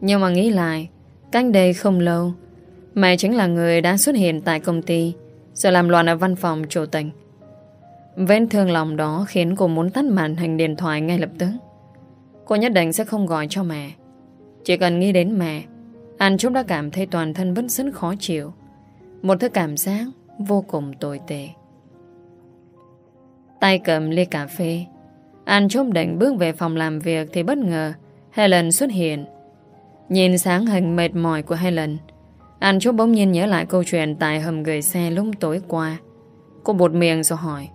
Nhưng mà nghĩ lại, cách đây không lâu, mẹ chính là người đã xuất hiện tại công ty, rồi làm loạn ở văn phòng chủ tịch. Vết thương lòng đó khiến cô muốn tắt màn hình điện thoại ngay lập tức. Cô nhất định sẽ không gọi cho mẹ. Chỉ cần nghĩ đến mẹ, anh Trúc đã cảm thấy toàn thân vẫn rất khó chịu. Một thứ cảm giác vô cùng tồi tệ. Tay cầm ly cà phê. Anh chốt định bước về phòng làm việc Thì bất ngờ, Helen xuất hiện. Nhìn sáng hình mệt mỏi của Helen anh chốt bỗng nhiên nhớ lại câu chuyện Tại hầm gửi xe lúc tối qua. Cô bột miệng rồi hỏi.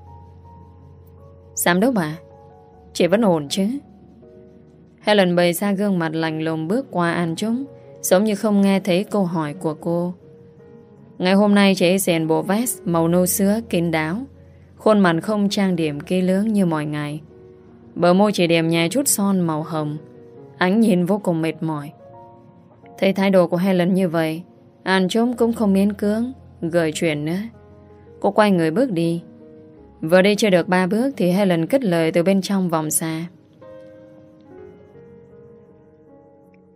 Giám đốc à Chị vẫn ổn chứ? Helen bày ra gương mặt lành lùng bước qua An Trúc Giống như không nghe thấy câu hỏi của cô. Ngày hôm nay chị rèn bộ vest màu nâu sữa kín đáo. Khuôn mặt không trang điểm kỹ lưỡng như mọi ngày. Bờ môi chỉ điểm nhẹ chút son màu hồng. Ánh nhìn vô cùng mệt mỏi. Thấy thái độ của Helen như vậy, An trống cũng không miễn cưỡng, Gợi chuyện nữa. Cô quay người bước đi. Vừa đi chưa được ba bước Thì Helen cất lời từ bên trong vòng xa.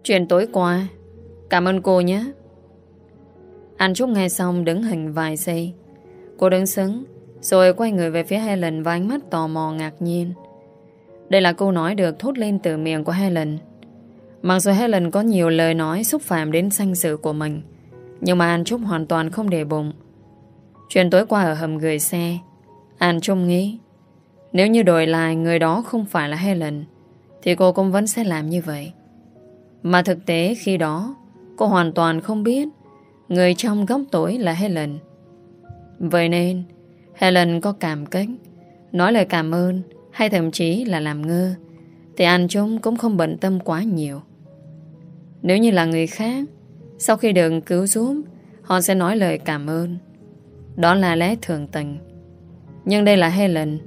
Chuyện tối qua. Cảm ơn cô nhé. An Trúc nghe xong đứng hình vài giây. Cô đứng sững rồi quay người về phía Helen và ánh mắt tò mò ngạc nhiên. Đây là câu nói được thốt lên từ miệng của Helen. Mặc dù Helen có nhiều lời nói xúc phạm đến danh dự của mình, Nhưng mà An Trúc hoàn toàn không để bụng Chuyện tối qua ở hầm gửi xe, An Trúc nghĩ, Nếu như đổi lại người đó không phải là Helen, Thì cô cũng vẫn sẽ làm như vậy Mà thực tế khi đó, Cô hoàn toàn không biết Người trong góc tối là Helen Vậy nên Helen có cảm kích, Nói lời cảm ơn Hay thậm chí là làm ngơ, Thì anh chúng cũng không bận tâm quá nhiều. Nếu như là người khác, Sau khi được cứu giúp, Họ sẽ nói lời cảm ơn. Đó là lẽ thường tình. Nhưng đây là Helen,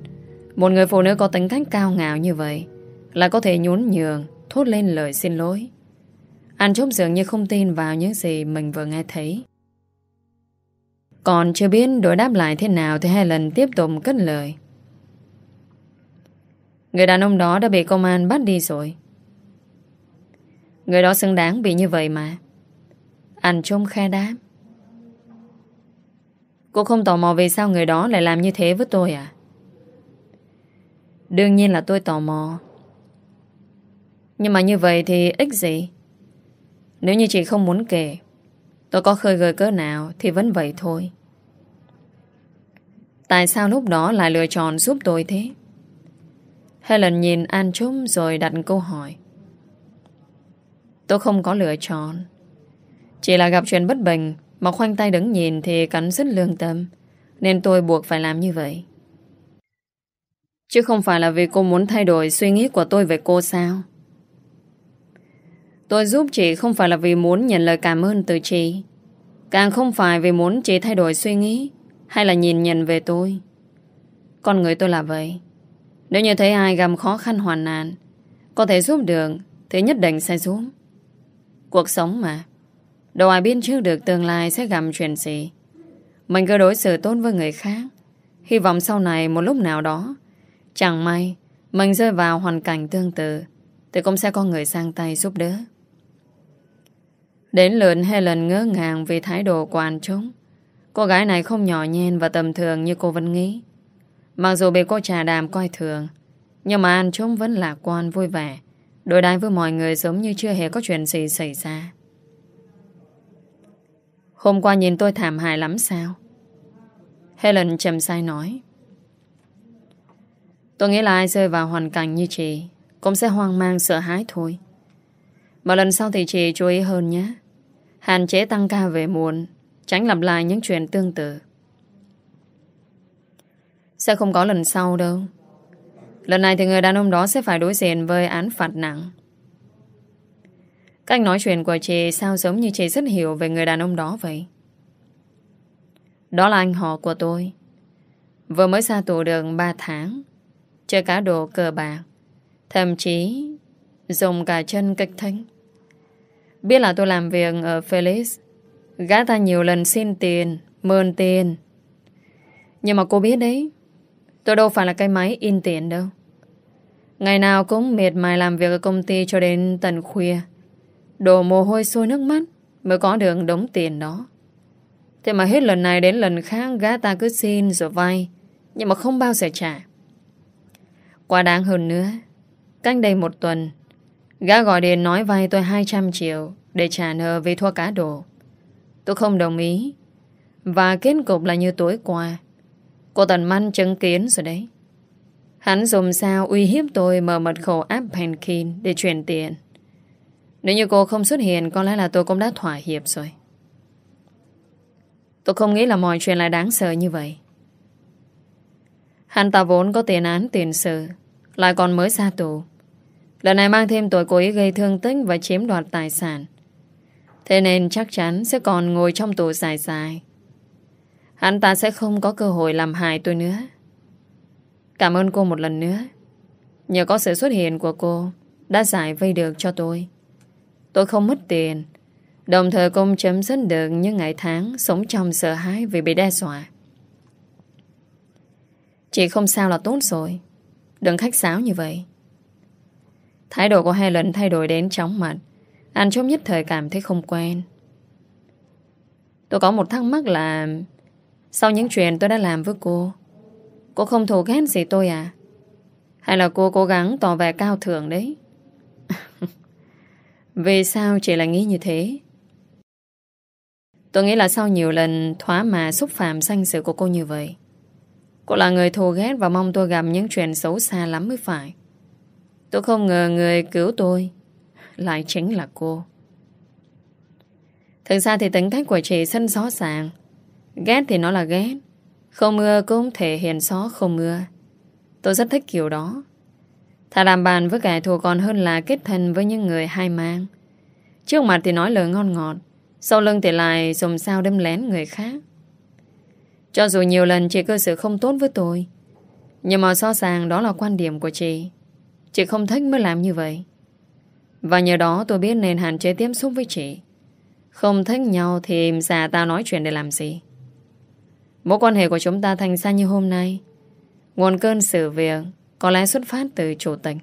Một người phụ nữ có tính cách cao ngạo như vậy, Là có thể nhún nhường, Thốt lên lời xin lỗi. Anh Trúc dường như không tin vào những gì mình vừa nghe thấy. Còn chưa biết đối đáp lại thế nào thì hai lần tiếp tục cất lời. Người đàn ông đó đã bị công an bắt đi rồi. Người đó xứng đáng bị như vậy mà. Anh trông khe đáp. Cô không tò mò vì sao người đó lại làm như thế với tôi à? Đương nhiên là tôi tò mò. Nhưng mà như vậy thì ích gì? Nếu như chị không muốn kể Tôi có khơi gợi cỡ nào Thì vẫn vậy thôi. Tại sao lúc đó lại lựa chọn giúp tôi thế? Helen nhìn An Trúc Rồi đặt câu hỏi. Tôi không có lựa chọn. Chỉ là gặp chuyện bất bình Mà khoanh tay đứng nhìn Thì cắn rất lương tâm, Nên tôi buộc phải làm như vậy. Chứ không phải là vì cô muốn thay đổi suy nghĩ của tôi về cô sao? Tôi giúp chị không phải là vì muốn nhận lời cảm ơn từ chị. Càng không phải vì muốn chị thay đổi suy nghĩ Hay là nhìn nhận về tôi. Con người tôi là vậy. Nếu như thấy ai gặp khó khăn hoàn nạn, Có thể giúp được Thì nhất định sẽ giúp. Cuộc sống mà. Đâu ai biết trước được tương lai sẽ gặp chuyện gì. Mình cứ đối xử tốt với người khác. Hy vọng sau này một lúc nào đó, Chẳng may Mình rơi vào hoàn cảnh tương tự, Thì cũng sẽ có người sang tay giúp đỡ. Đến lượt Helen ngỡ ngàng vì thái độ của anh chúng. Cô gái này không nhỏ nhen và tầm thường như cô vẫn nghĩ. Mặc dù bị cô trà đàm coi thường, nhưng mà anh chúng vẫn lạc quan vui vẻ, đối đãi với mọi người giống như chưa hề có chuyện gì xảy ra. Hôm qua nhìn tôi thảm hại lắm sao? Helen trầm sai nói. Tôi nghĩ là ai rơi vào hoàn cảnh như chị cũng sẽ hoang mang sợ hãi thôi. Mà lần sau thì chị chú ý hơn nhé. Hạn chế tăng ca về muộn, tránh lặp lại những chuyện tương tự. Sẽ không có lần sau đâu. Lần này thì người đàn ông đó sẽ phải đối diện với án phạt nặng. Cách nói chuyện của chị sao giống như chị rất hiểu về người đàn ông đó vậy? Đó là anh họ của tôi. Vừa mới ra tù được 3 tháng. Chơi cá độ cờ bạc. Thậm chí dùng cả chân kịch thánh. Biết là tôi làm việc ở Felix Gã ta nhiều lần xin tiền, Mơn tiền. Nhưng mà cô biết đấy, Tôi đâu phải là cái máy in tiền đâu. Ngày nào cũng mệt mài làm việc ở công ty cho đến tận khuya. Đổ mồ hôi sôi nước mắt Mới có được đống tiền đó. Thế mà hết lần này đến lần khác, Gã ta cứ xin rồi vay, Nhưng mà không bao giờ trả. Quá đáng hơn nữa, Cách đây một tuần Gã gọi điện nói vay tôi 200 triệu để trả nợ vì thua cá độ. Tôi không đồng ý. Và kết cục là như tối qua. Cô Tần Măn chứng kiến rồi đấy. Hắn dùng sao uy hiếp tôi mở mật khẩu app Pankin để chuyển tiền. Nếu như cô không xuất hiện, có lẽ là tôi cũng đã thỏa hiệp rồi. Tôi không nghĩ là mọi chuyện lại đáng sợ như vậy. Hắn ta vốn có tiền án tiền sự, Lại còn mới ra tù Lần này mang thêm tội cố ý gây thương tích Và chiếm đoạt tài sản. Thế nên chắc chắn sẽ còn ngồi trong tù dài dài. Hắn ta sẽ không có cơ hội làm hại tôi nữa. Cảm ơn cô một lần nữa. Nhờ có sự xuất hiện của cô, Đã giải vây được cho tôi. Tôi không mất tiền. Đồng thời cũng chấm dứt được những ngày tháng Sống trong sợ hãi vì bị đe dọa. Chị không sao là tốt rồi. Đừng khách sáo như vậy. Thái độ của Helen thay đổi đến chóng mặt Anh trong nhất thời cảm thấy không quen Tôi có một thắc mắc là, Sau những chuyện tôi đã làm với cô Cô không thù ghét gì tôi à Hay là cô cố gắng tỏ vẻ cao thượng đấy (laughs) Vì sao chị lại nghĩ như thế? Tôi nghĩ là sau nhiều lần thóa mà xúc phạm danh sự của cô như vậy. Cô là người thù ghét và mong tôi gặp những chuyện xấu xa lắm mới phải. Tôi không ngờ người cứu tôi lại chính là cô. Thực ra thì tính cách của chị sân rõ ràng. Ghét thì nó là ghét. Không mưa cũng thể hiện rõ không mưa. Tôi rất thích kiểu đó. Thà làm bàn với kẻ thù còn hơn là kết thân với những người hai mang. Trước mặt thì nói lời ngon ngọt. Sau lưng thì lại dùng sao đâm lén người khác. Cho dù nhiều lần chị cơ sự không tốt với tôi, Nhưng mà so sàng đó là quan điểm của chị Chị không thích mới làm như vậy. Và nhờ đó tôi biết nên hạn chế tiếp xúc với chị. Không thích nhau thì già tao nói chuyện để làm gì? Mối quan hệ của chúng ta thành ra như hôm nay. Nguồn cơn sự việc Có lẽ xuất phát từ chủ tịch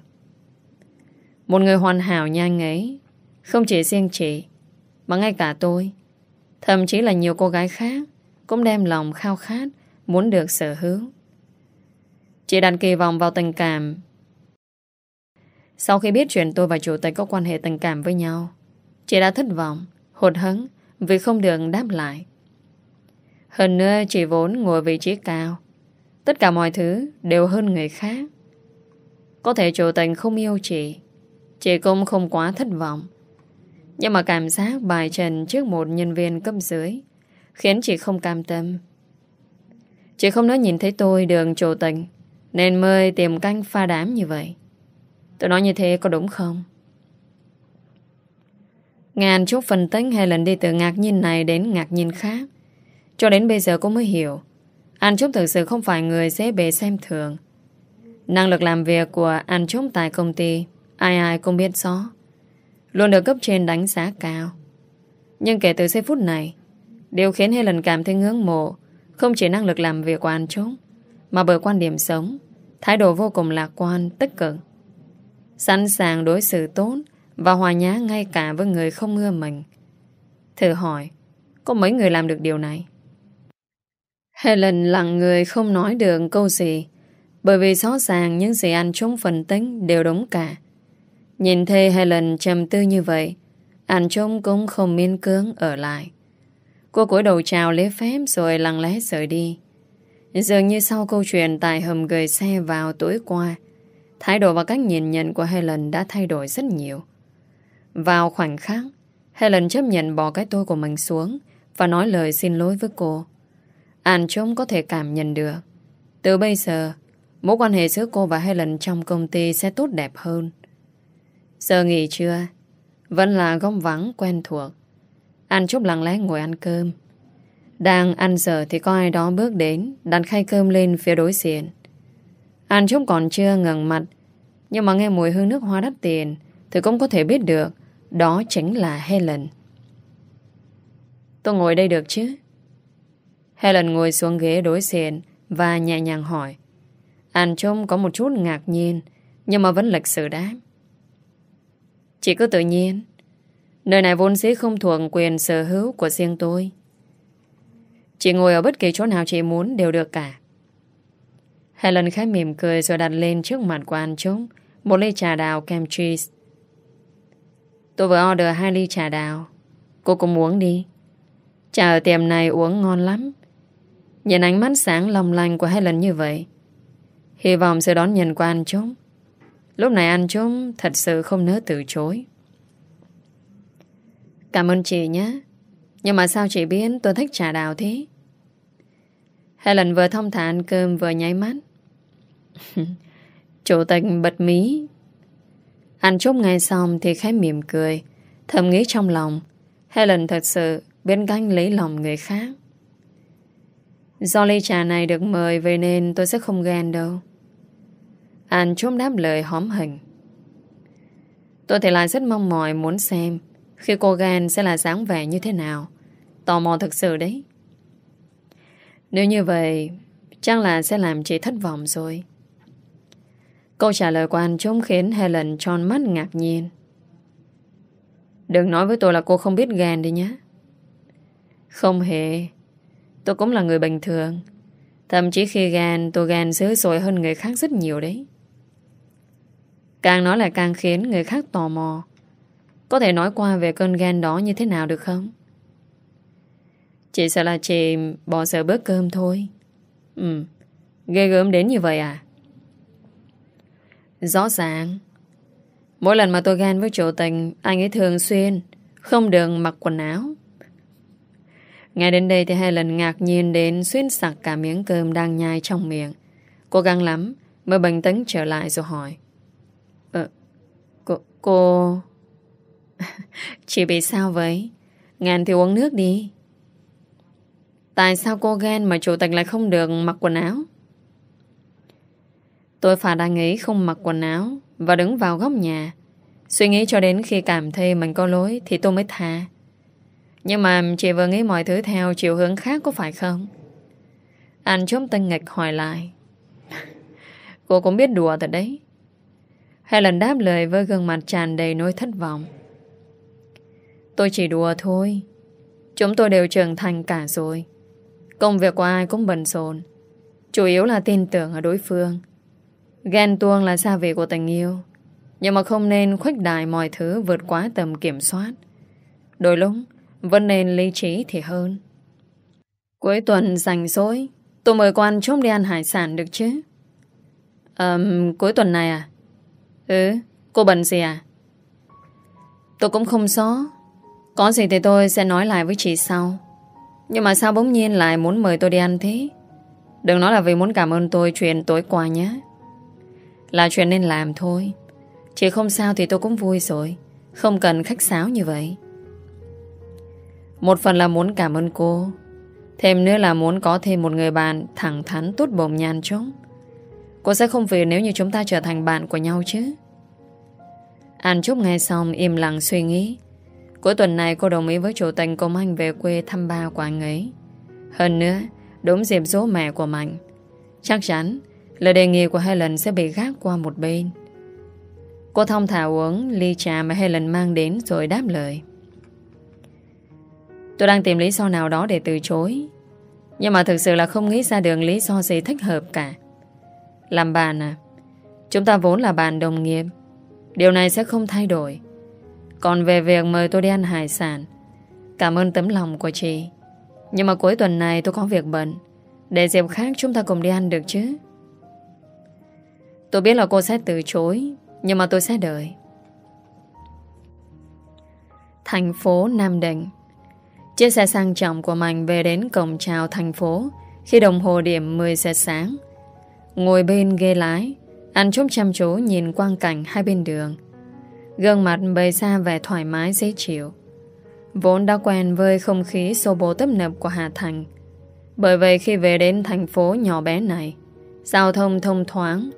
Một người hoàn hảo như anh ấy, Không chỉ riêng chị, Mà ngay cả tôi, Thậm chí là nhiều cô gái khác Cũng đem lòng khao khát Muốn được sở hữu. Chị đặt kỳ vọng vào tình cảm sau khi biết chuyện tôi và chủ tịch có quan hệ tình cảm với nhau, Chị đã thất vọng, Hụt hẫng Vì không được đáp lại. Hơn nữa, chị vốn ngồi vị trí cao. Tất cả mọi thứ đều hơn người khác. Có thể chủ tịch không yêu chị Chị cũng không quá thất vọng. Nhưng mà cảm giác bài trần trước một nhân viên cấp dưới Khiến chị không cam tâm. Chị không nói nhìn thấy tôi đường chủ tịch, Nên mới tìm canh pha đám như vậy. Tôi nói như thế có đúng không? Ngàn chút phân tích hay lần đi từ ngạc nhiên này đến ngạc nhiên khác. Cho đến bây giờ cô mới hiểu. Anh Trúc thực sự không phải người dễ bề xem thường. Năng lực làm việc của Anh Trúc tại công ty Ai ai cũng biết rõ. Luôn được cấp trên đánh giá cao. Nhưng kể từ giây phút này Điều khiến Helen cảm thấy ngưỡng mộ Không chỉ năng lực làm việc của Anh Trúc Mà bởi quan điểm sống Thái độ vô cùng lạc quan, tích cực. Sẵn sàng đối xử tốt Và hòa nhã ngay cả với người không ưa mình. Thử hỏi, Có mấy người làm được điều này? Helen lặng người không nói được câu gì, Bởi vì rõ ràng những gì anh Trung phân tính đều đúng cả. Nhìn thấy Helen trầm tư như vậy, Anh Trung cũng không miên cưỡng ở lại. Cô cúi đầu chào lễ phép rồi lặng lẽ rời đi. Dường như sau câu chuyện tại hầm gửi xe vào tối qua Thái độ và cách nhìn nhận của Helen đã thay đổi rất nhiều Vào khoảnh khắc Helen chấp nhận bỏ cái tôi của mình xuống Và nói lời xin lỗi với cô An Trung có thể cảm nhận được. Từ bây giờ, mối quan hệ giữa cô và Helen trong công ty sẽ tốt đẹp hơn. Giờ nghỉ trưa, vẫn là gom vắng quen thuộc. An Trúc lặng lẽ ngồi ăn cơm. Đang ăn giờ thì có ai đó bước đến, đặt khay cơm lên phía đối diện. An Trúc còn chưa ngẩng mặt, nhưng mà nghe mùi hương nước hoa đắt tiền thì cũng có thể biết được đó chính là Helen. Tôi ngồi đây được chứ? Helen ngồi xuống ghế đối diện và nhẹ nhàng hỏi. Anh trông có một chút ngạc nhiên nhưng mà vẫn lịch sự đáp. Chỉ cứ tự nhiên. Nơi này vốn dĩ không thuộc quyền sở hữu của riêng tôi. Chị ngồi ở bất kỳ chỗ nào chị muốn đều được cả. Helen khẽ mỉm cười rồi đặt lên trước mặt của anh Trung một ly trà đào kem cheese. Tôi vừa order hai ly trà đào. Cô cũng uống đi. Trà ở tiệm này uống ngon lắm. Nhìn ánh mắt sáng lòng lanh của Helen như vậy, Hy vọng sẽ đón nhận của anh chúng Lúc này anh chúng Thật sự không nỡ từ chối Cảm ơn chị nhé Nhưng mà sao chị biết tôi thích trà đào thế Helen vừa thông thả ăn cơm vừa nháy mắt (laughs) Chủ tịch bật mí Anh chúc ngay xong thì khẽ mỉm cười Thầm nghĩ trong lòng Helen thật sự bên cạnh lấy lòng người khác Do ly trà này được mời về nên tôi sẽ không ghen đâu. Anh chốt đáp lời hóm hình. Tôi thì lại rất mong mỏi muốn xem khi cô ghen sẽ là dáng vẻ như thế nào. Tò mò thực sự đấy. Nếu như vậy, chắc là sẽ làm chị thất vọng rồi. Câu trả lời của anh trông khiến Helen tròn mắt ngạc nhiên. Đừng nói với tôi là cô không biết ghen đi nhé. Không hề. Tôi cũng là người bình thường Thậm chí khi gan tôi gan dữ dội hơn người khác rất nhiều đấy Càng nói là càng khiến người khác tò mò Có thể nói qua về cơn ghen đó như thế nào được không? Chị sợ là chị bỏ sợ bớt cơm thôi. Ừ, ghê gớm đến như vậy à? Rõ ràng. Mỗi lần mà tôi ghen với chủ tình, anh ấy thường xuyên không được mặc quần áo. Ngay đến đây thì hai lần ngạc nhiên đến xuyên sặc cả miếng cơm đang nhai trong miệng. Cố gắng lắm mới bình tĩnh trở lại rồi hỏi. Ờ, cô... cô... (laughs) Chị bị sao vậy? Ngàn thì uống nước đi. Tại sao cô ghen mà chủ tịch lại không được mặc quần áo? Tôi phạt anh ấy không mặc quần áo và đứng vào góc nhà. Suy nghĩ cho đến khi cảm thấy mình có lỗi thì tôi mới tha. Nhưng mà chị vừa nghĩ mọi thứ theo chiều hướng khác có phải không? Anh chống tân nghịch hỏi lại. (laughs) Cô cũng biết đùa thật đấy. Helen lần đáp lời với gương mặt tràn đầy nỗi thất vọng. Tôi chỉ đùa thôi. Chúng tôi đều trưởng thành cả rồi. Công việc của ai cũng bận rộn. Chủ yếu là tin tưởng ở đối phương. Ghen tuông là xa vị của tình yêu. Nhưng mà không nên khuếch đại mọi thứ vượt quá tầm kiểm soát. Đôi lúc vẫn nên lý trí thì hơn. Cuối tuần rảnh rỗi, tôi mời quan chốt đi ăn hải sản được chứ? Um, cuối tuần này à? Ừ, cô bận gì à? Tôi cũng không rõ. Có gì thì tôi sẽ nói lại với chị sau. Nhưng mà sao bỗng nhiên lại muốn mời tôi đi ăn thế? Đừng nói là vì muốn cảm ơn tôi chuyện tối qua nhé. Là chuyện nên làm thôi. Chị không sao thì tôi cũng vui rồi. Không cần khách sáo như vậy. Một phần là muốn cảm ơn cô. Thêm nữa là muốn có thêm một người bạn thẳng thắn tốt bồm nhàn trống. Cô sẽ không về nếu như chúng ta trở thành bạn của nhau chứ. An Trúc nghe xong im lặng suy nghĩ. Cuối tuần này cô đồng ý với chủ tình công anh về quê thăm ba của anh ấy. Hơn nữa, đúng dịp dỗ mẹ của Mạnh. Chắc chắn, lời đề nghị của Helen sẽ bị gác qua một bên. Cô thông thả uống ly trà mà Helen mang đến rồi đáp lời. Tôi đang tìm lý do nào đó để từ chối. Nhưng mà thực sự là không nghĩ ra đường lý do gì thích hợp cả. Làm bạn à, chúng ta vốn là bạn đồng nghiệp. Điều này sẽ không thay đổi. Còn về việc mời tôi đi ăn hải sản Cảm ơn tấm lòng của chị Nhưng mà cuối tuần này tôi có việc bận Để dịp khác chúng ta cùng đi ăn được chứ Tôi biết là cô sẽ từ chối, Nhưng mà tôi sẽ đợi. Thành phố Nam Định. Chiếc xe sang trọng của Mạnh về đến cổng chào thành phố Khi đồng hồ điểm 10 giờ sáng. Ngồi bên ghế lái, Anh chúc chăm chú nhìn quang cảnh hai bên đường. Gương mặt bày ra vẻ thoải mái dễ chịu. Vốn đã quen với không khí xô bố tấp nập của Hà Thành. Bởi vậy khi về đến thành phố nhỏ bé này, Giao thông thông thoáng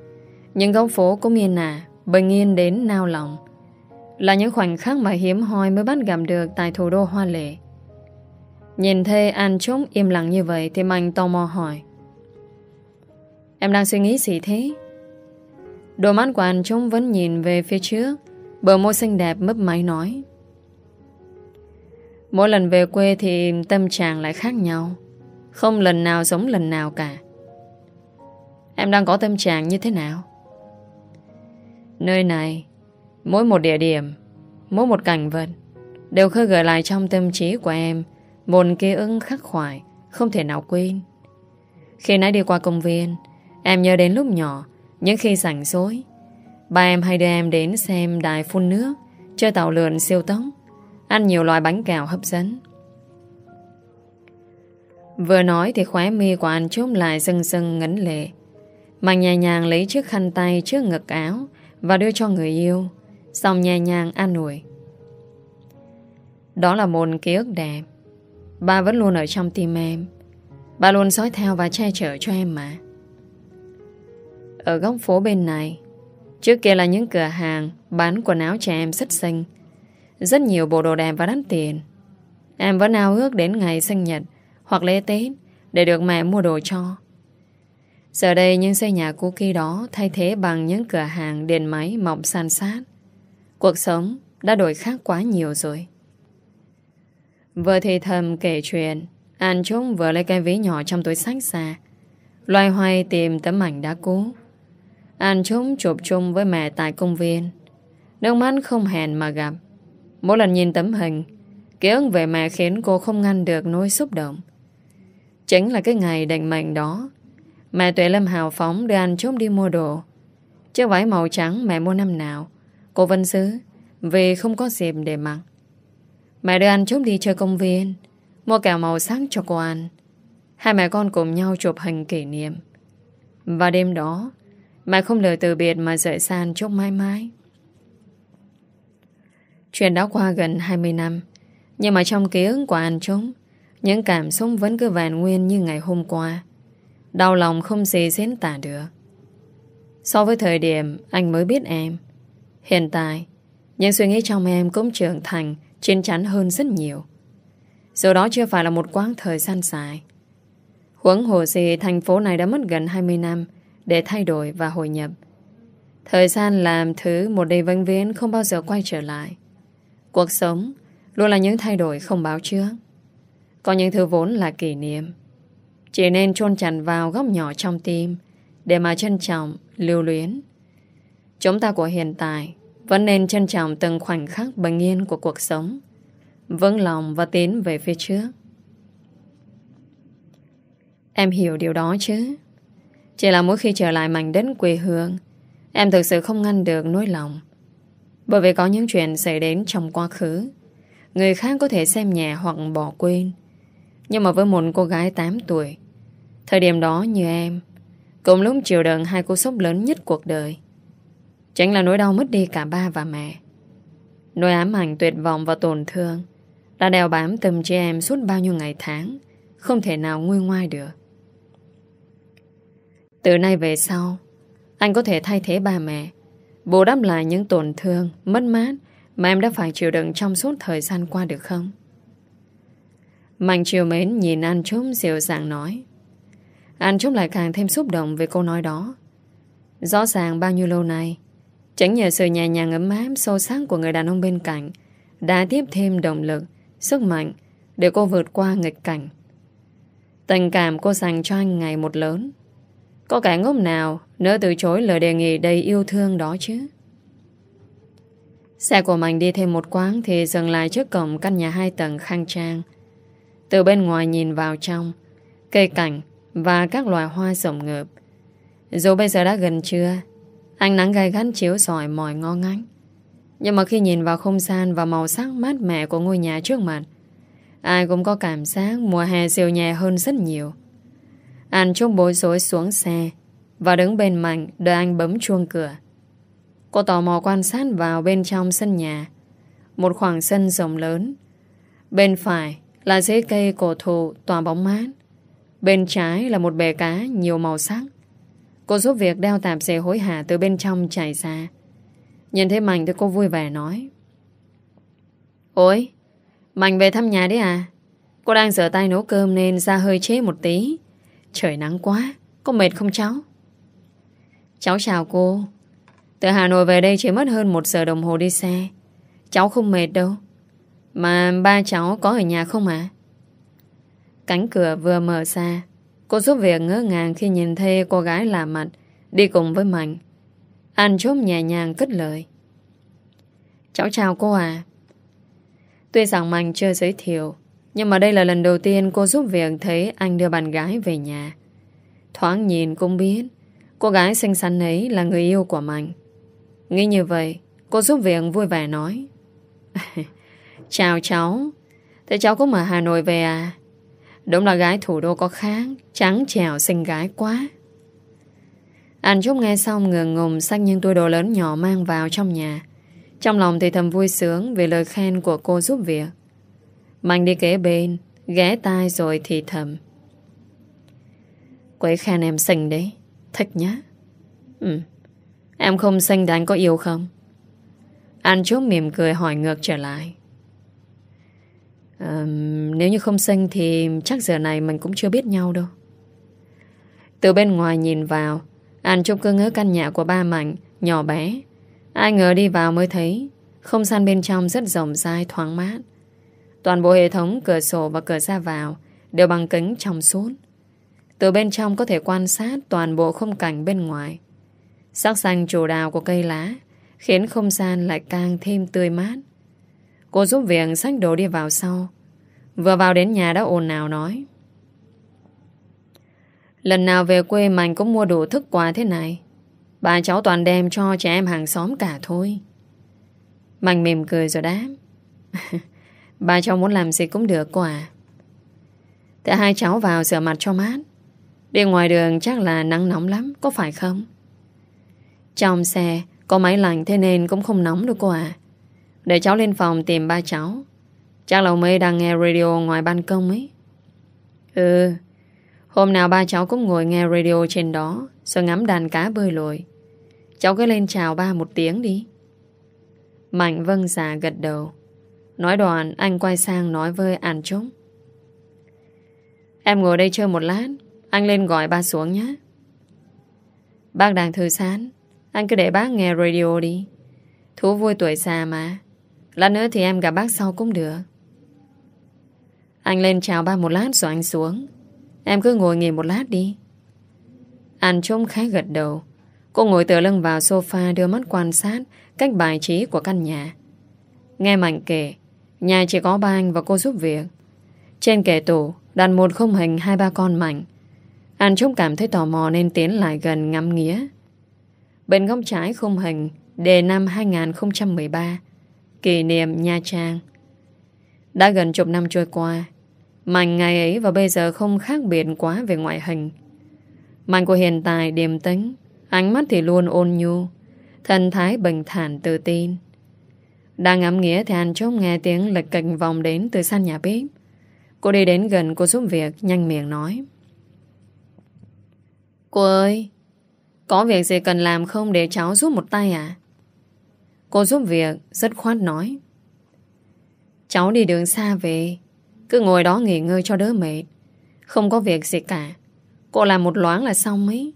những góc phố cũng yên ả Bình yên đến nao lòng. Là những khoảnh khắc mà hiếm hoi mới bắt gặp được Tại thủ đô Hoa Lệ. Nhìn thê An Trúc im lặng như vậy Thì Mạnh tò mò hỏi. Em đang suy nghĩ gì thế? Đôi mắt của An Trúc vẫn nhìn về phía trước, Bờ môi xinh đẹp mấp máy nói. Mỗi lần về quê thì tâm trạng lại khác nhau, Không lần nào giống lần nào cả. Em đang có tâm trạng như thế nào? Nơi này Mỗi một địa điểm Mỗi một cảnh vật Đều khơi gợi lại trong tâm trí của em Một ký ức khắc khoải Không thể nào quên Khi nãy đi qua công viên Em nhớ đến lúc nhỏ Những khi rảnh rỗi Ba em hay đưa em đến xem đài phun nước, chơi tàu lượn siêu tốc, ăn nhiều loại bánh kẹo hấp dẫn. Vừa nói thì khóe mi của anh chốt lại sưng sưng ngấn lệ. mà nhẹ nhàng lấy chiếc khăn tay trước ngực áo và đưa cho người yêu, xong nhẹ nhàng an ủi. Đó là một ký ức đẹp. Ba vẫn luôn ở trong tim em. Ba luôn dõi theo và che chở cho em mà. Ở góc phố bên này, Trước kia là những cửa hàng bán quần áo trẻ em rất xinh. Rất nhiều bộ đồ đẹp và đắt tiền. Em vẫn ao ước đến ngày sinh nhật hoặc lễ Tết để được mẹ mua đồ cho. Giờ đây những xây nhà cũ kia đó thay thế bằng những cửa hàng điện máy mỏng san sát. Cuộc sống đã đổi khác quá nhiều rồi. Vừa thì thầm kể chuyện, An Trúc vừa lấy cái ví nhỏ trong túi sách ra, loay hoay tìm tấm ảnh đã cũ. An Trúc chụp chung với mẹ tại công viên Nước mắt không hẹn mà gặp Mỗi lần nhìn tấm hình Ký ức về mẹ khiến cô không ngăn được nỗi xúc động Chính là cái ngày định mệnh đó Mẹ Tuệ Lâm hào phóng đưa anh trốn đi mua đồ. Chiếc váy màu trắng mẹ mua năm nào. Cô vẫn giữ Vì không có dịp để mặc. Mẹ đưa anh trốn đi chơi công viên, Mua kẹo màu sắc cho cô ăn. Hai mẹ con cùng nhau chụp hình kỷ niệm. Và đêm đó, Mẹ không lời từ biệt mà rời sàn chốc mãi mãi. Chuyện đã qua gần 20 năm, Nhưng mà trong ký ức của anh chúng Những cảm xúc vẫn cứ vàn nguyên như ngày hôm qua. Đau lòng không gì diễn tả được. So với thời điểm anh mới biết em, Hiện tại, Những suy nghĩ trong em cũng trưởng thành Chiến chắn hơn rất nhiều. Dù đó chưa phải là một quãng thời gian dài. Huống hồ gì thành phố này đã mất gần 20 năm Để thay đổi và hội nhập. Thời gian làm thứ một đời vĩnh viễn không bao giờ quay trở lại. Cuộc sống luôn là những thay đổi không báo trước. Có những thứ vốn là kỷ niệm. Chỉ nên chôn chặt vào góc nhỏ trong tim để mà trân trọng, lưu luyến. Chúng ta của hiện tại vẫn nên trân trọng từng khoảnh khắc bình yên của cuộc sống. Vững lòng và tiến về phía trước. Em hiểu điều đó chứ. Chỉ là mỗi khi trở lại mảnh đất quê hương, em thực sự không ngăn được nỗi lòng. Bởi vì có những chuyện xảy đến trong quá khứ Người khác có thể xem nhẹ hoặc bỏ quên nhưng mà với một cô gái 8 tuổi. Thời điểm đó như em Cùng lúc chịu đựng hai cú sốc lớn nhất cuộc đời. Chính là nỗi đau mất đi cả ba và mẹ. Nỗi ám ảnh tuyệt vọng và tổn thương Đã đeo bám tâm trí em suốt bao nhiêu ngày tháng Không thể nào nguôi ngoai được. Từ nay về sau Anh có thể thay thế ba mẹ Bù đắp lại những tổn thương, mất mát mà em đã phải chịu đựng trong suốt thời gian qua được không? Mạnh chiều mến nhìn An Trúc dịu dàng nói. An Trúc lại càng thêm xúc động về câu nói đó. Rõ ràng bao nhiêu lâu nay, chẳng nhờ sự nhẹ nhàng ấm áp sâu sắc của người đàn ông bên cạnh đã tiếp thêm động lực, sức mạnh để cô vượt qua nghịch cảnh. Tình cảm cô dành cho anh ngày một lớn. Có cả ngốc nào nỡ từ chối lời đề nghị đầy yêu thương đó chứ Xe của mình đi thêm một quán Thì dừng lại trước cổng căn nhà hai tầng khang trang từ bên ngoài nhìn vào trong, Cây cảnh Và các loài hoa rộng ngợp Dù bây giờ đã gần trưa, Ánh nắng gai gắt chiếu sỏi mỏi ngó ngánh Nhưng mà khi nhìn vào không gian Và màu sắc mát mẻ của ngôi nhà trước mặt, Ai cũng có cảm giác Mùa hè siêu nhẹ hơn rất nhiều Anh chúc bối rối xuống xe và đứng bên Mạnh đợi anh bấm chuông cửa. Cô tò mò quan sát vào bên trong sân nhà. Một khoảng sân rộng lớn. Bên phải là dễ cây cổ thụ tỏa bóng mát. Bên trái là một bè cá nhiều màu sắc. Cô giúp việc đeo tạp dề hối hả từ bên trong chạy ra. Nhìn thấy Mạnh thì cô vui vẻ nói. Ôi, Mạnh về thăm nhà đấy à? Cô đang rửa tay nấu cơm nên ra hơi chế một tí. Trời nắng quá, có mệt không cháu? Cháu chào cô Từ Hà Nội về đây chỉ mất hơn một giờ đồng hồ đi xe Cháu không mệt đâu mà ba cháu có ở nhà không ạ Cánh cửa vừa mở ra, Cô giúp việc ngỡ ngàng khi nhìn thấy cô gái lạ mặt, Đi cùng với Mạnh. Anh chốt nhẹ nhàng cất lời. Cháu chào cô à Tuy rằng Mạnh chưa giới thiệu, Nhưng mà đây là lần đầu tiên cô giúp việc thấy anh đưa bạn gái về nhà. Thoáng nhìn cũng biết, Cô gái xinh xắn ấy là người yêu của Mạnh. Nghĩ như vậy, Cô giúp việc vui vẻ nói. (laughs) Chào cháu. Thế cháu cũng ở Hà Nội về à? Đúng là gái thủ đô có khác, Trắng trèo xinh gái quá. Anh Trúc nghe xong ngừng ngùng, Xách những túi đồ lớn nhỏ mang vào trong nhà. Trong lòng thì thầm vui sướng Vì lời khen của cô giúp việc. Mạnh đi kế bên, Ghé tai rồi thì thầm. Quấy khen em xinh đấy, Thích nhá. Ừ Em không xinh thì anh có yêu không? Anh Trúc mỉm cười hỏi ngược trở lại à, Nếu như không sinh Thì chắc giờ này mình cũng chưa biết nhau đâu Từ bên ngoài nhìn vào Anh Trúc cứ ngỡ căn nhà của ba Mạnh Nhỏ bé Ai ngờ đi vào mới thấy Không gian bên trong rất rộng rãi thoáng mát Toàn bộ hệ thống cửa sổ và cửa ra vào Đều bằng kính trong suốt từ bên trong có thể quan sát toàn bộ không cảnh bên ngoài. Sắc xanh chủ đào của cây lá khiến không gian lại càng thêm tươi mát. Cô giúp việc xách đồ đi vào sau. Vừa vào đến nhà đã ồn nào nói. Lần nào về quê mình cũng mua đủ thức quà thế này. Bà cháu toàn đem cho trẻ em hàng xóm cả thôi. Mạnh mỉm cười rồi đáp. (laughs) Bà cháu muốn làm gì cũng được cô à Thế hai cháu vào rửa mặt cho mát. Đi ngoài đường chắc là nắng nóng lắm, Có phải không? Trong xe có máy lạnh thế nên cũng không nóng đâu cô à để cháu lên phòng tìm ba cháu. Chắc là ông ấy đang nghe radio ngoài ban công ấy. Ừ Hôm nào ba cháu cũng ngồi nghe radio trên đó Rồi ngắm đàn cá bơi lội. Cháu cứ lên chào ba một tiếng đi. Mạnh vâng giả gật đầu. Nói đoạn, anh quay sang nói với An Trúc. Em ngồi đây chơi một lát, Anh lên gọi ba xuống nhé. Bác đang thư sán Anh cứ để bác nghe radio đi. Thú vui tuổi già mà. Lát nữa thì em gặp bác sau cũng được Anh lên chào ba một lát rồi anh xuống Em cứ ngồi nghỉ một lát đi Anh trông khá gật đầu Cô ngồi tựa lưng vào sofa đưa mắt quan sát cách bài trí của căn nhà. Nghe Mạnh kể, nhà chỉ có ba anh và cô giúp việc. Trên kệ tủ đặt một khung hình hai ba con Mạnh. Anh Trúc cảm thấy tò mò nên tiến lại gần ngắm nghía. Bên góc trái khung hình đề năm 2013 kỷ niệm Nha Trang. Đã gần chục năm trôi qua, Mạnh ngày ấy và bây giờ không khác biệt quá về ngoại hình. Mạnh của hiện tại điềm tĩnh, ánh mắt thì luôn ôn nhu, Thần thái bình thản tự tin Đang ngắm nghĩa thì anh chốt nghe tiếng lệch cạnh vòng đến từ sân nhà bếp Cô đi đến gần cô giúp việc Nhanh miệng nói Cô ơi Có việc gì cần làm không để cháu giúp một tay à Cô giúp việc Rất khoát nói. Cháu đi đường xa về, Cứ ngồi đó nghỉ ngơi cho đỡ mệt. Không có việc gì cả, Cô làm một loáng là xong ấy.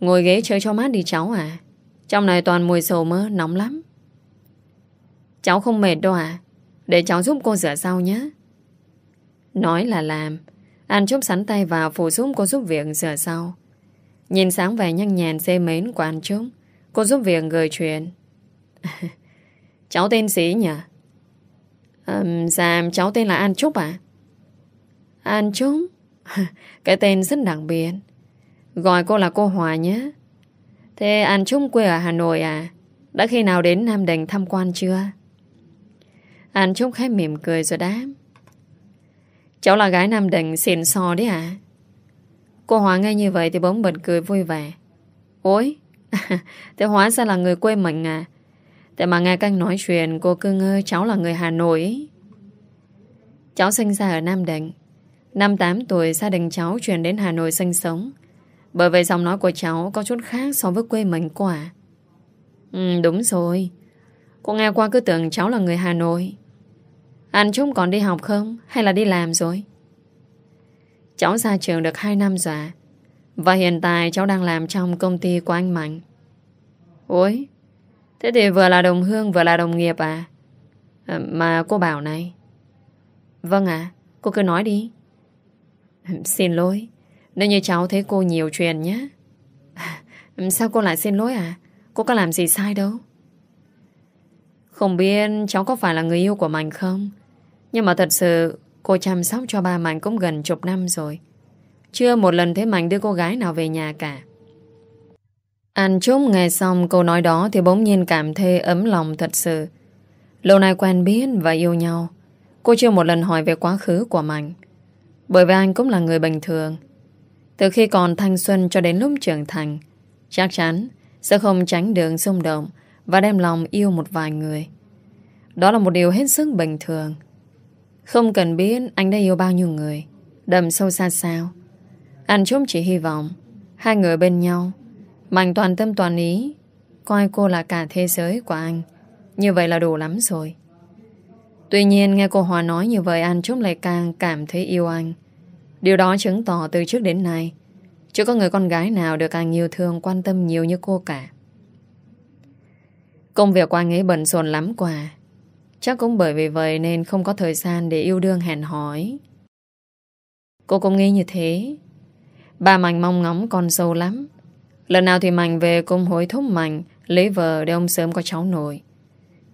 Ngồi ghế chơi cho mát đi cháu à trong này toàn mùi sầu mơ nóng lắm. Cháu không mệt đâu à Để cháu giúp cô rửa rau nhé. Nói là làm, An chúc sắn tay vào phụ giúp cô giúp việc rửa rau. Nhìn sáng vẻ nhanh nhàn dê mến của An Trúc Cô giúp việc gửi chuyện. (laughs) Cháu tên gì nhỉ um, Dạ cháu tên là An Trúc à An Trúc (laughs) Cái tên rất đặc biệt Gọi cô là cô Hòa nhé Thế An Trúc quê ở Hà Nội à? Đã khi nào đến Nam Đình tham quan chưa? An Trúc khẽ mỉm cười rồi đáp. Cháu là gái Nam Đình xịn sò đấy à? Cô Hòa nghe như vậy thì bỗng bật cười vui vẻ. Ôi, (laughs) thế Hóa ra là người quê mình à? Tại mà nghe canh nói chuyện cô cứ ngơ cháu là người Hà Nội ấy. Cháu sinh ra ở Nam Định. Năm 8 tuổi gia đình cháu chuyển đến Hà Nội sinh sống. Bởi vậy giọng nói của cháu có chút khác so với quê mình quả? Ừ, đúng rồi. Cô nghe qua cứ tưởng cháu là người Hà Nội. Anh chúng còn đi học không? Hay là đi làm rồi? Cháu ra trường được 2 năm rồi Và hiện tại cháu đang làm trong công ty của anh Mạnh. Ôi, thế thì vừa là đồng hương vừa là đồng nghiệp à? à mà cô bảo này. Vâng ạ, cô cứ nói đi. (laughs) Xin lỗi, nếu như cháu thấy cô nhiều chuyện nhé (laughs) Sao cô lại xin lỗi à Cô có làm gì sai đâu Không biết cháu có phải là người yêu của Mạnh không Nhưng mà thật sự Cô chăm sóc cho ba Mạnh cũng gần chục năm rồi Chưa một lần thấy Mạnh đưa cô gái nào về nhà cả anh Trúc nghe xong câu nói đó Thì bỗng nhiên cảm thấy ấm lòng thật sự. Lâu nay quen biết và yêu nhau. Cô chưa một lần hỏi về quá khứ của Mạnh Bởi vì anh cũng là người bình thường. Từ khi còn thanh xuân cho đến lúc trưởng thành, Chắc chắn Sẽ không tránh đường xung động Và đem lòng yêu một vài người. Đó là một điều hết sức bình thường. Không cần biết anh đã yêu bao nhiêu người Đầm sâu xa sao. Anh chúng chỉ hy vọng Hai người bên nhau Mạnh toàn tâm toàn ý, Coi cô là cả thế giới của anh. Như vậy là đủ lắm rồi. Tuy nhiên, nghe cô Hòa nói như vậy Anh Trúc lại càng cảm thấy yêu anh. Điều đó chứng tỏ từ trước đến nay, Chưa có người con gái nào được càng nhiều thương, quan tâm nhiều như cô cả. Công việc của anh ấy bận rộn lắm quá. Chắc cũng bởi vì vậy nên không có thời gian để yêu đương hẹn hỏi Cô cũng nghĩ như thế. Bà Mạnh mong ngóng con sâu lắm. Lần nào thì Mạnh về cùng hối thúc Mạnh Lấy vợ để ông sớm có cháu nội.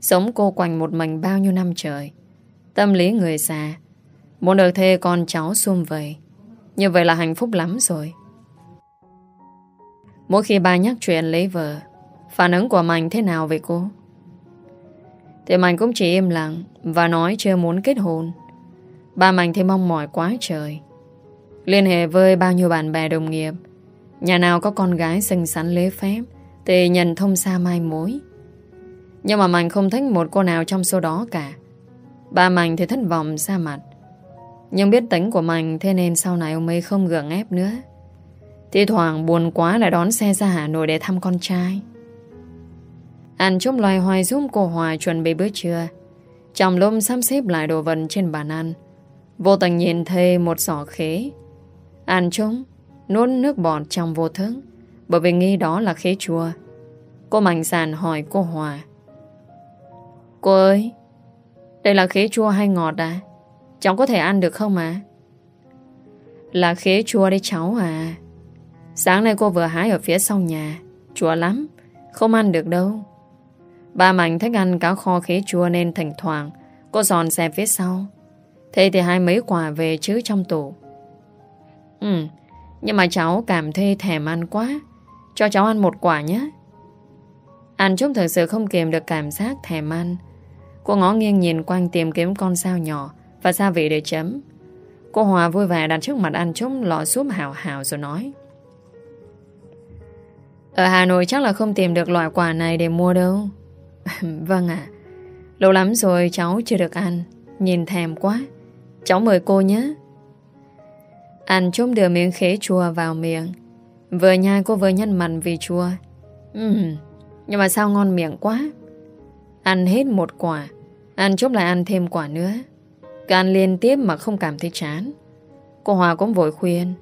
Sống cô quanh một mình bao nhiêu năm trời. Tâm lý người già. Muốn được thê con cháu xung vầy. Như vậy là hạnh phúc lắm rồi. Mỗi khi ba nhắc chuyện lấy vợ, Phản ứng của Mạnh thế nào về cô? Thì Mạnh cũng chỉ im lặng Và nói chưa muốn kết hôn. Ba Mạnh thì mong mỏi quá trời. Liên hệ với bao nhiêu bạn bè đồng nghiệp Nhà nào có con gái xinh xắn lễ phép, Thì nhận thông xa mai mối. Nhưng mà Mạnh không thích một cô nào trong số đó cả. Ba Mạnh thì thất vọng xa mặt. Nhưng biết tính của Mạnh Thế nên sau này ông ấy không gượng ép nữa. Thì thoảng buồn quá lại đón xe ra Hà Nội để thăm con trai. Anh chúc loài hoài giúp cô Hòa chuẩn bị bữa trưa. Chồng lôm sắp xếp lại đồ vật trên bàn ăn. Vô tình nhìn thấy một giỏ khế. Anh trông Nuốt nước bọt trong vô thức, Bởi vì nghĩ đó là khế chua Cô mạnh sàn hỏi cô Hòa. Cô ơi, Đây là khế chua hay ngọt à? Cháu có thể ăn được không à Là khế chua đấy cháu à. Sáng nay cô vừa hái ở phía sau nhà. Chua lắm, Không ăn được đâu. Ba Mạnh thích ăn cá kho khế chua nên thỉnh thoảng Cô giòn xẹp phía sau. Thế thì hai mấy quả về chứ trong tủ. Ừ nhưng mà cháu cảm thấy thèm ăn quá. Cho cháu ăn một quả nhé. Anh Trúc thật sự không kiềm được cảm giác thèm ăn. Cô ngó nghiêng nhìn quanh tìm kiếm con sao nhỏ Và gia vị để chấm. Cô Hòa vui vẻ đặt trước mặt anh Trúc, lọ súp hào hào rồi nói. Ở Hà Nội chắc là không tìm được loại quả này để mua đâu. (laughs) Vâng ạ. Lâu lắm rồi cháu chưa được ăn. Nhìn thèm quá. Cháu mời cô nhé. Anh chôm đưa miếng khế chua vào miệng. Vừa nhai cô vừa nhăn mặn vì chua. Ừm, Nhưng mà sao ngon miệng quá? Ăn hết một quả ăn Trúc lại ăn thêm quả nữa. Cứ ăn liên tiếp mà không cảm thấy chán. Cô Hòa cũng vội khuyên.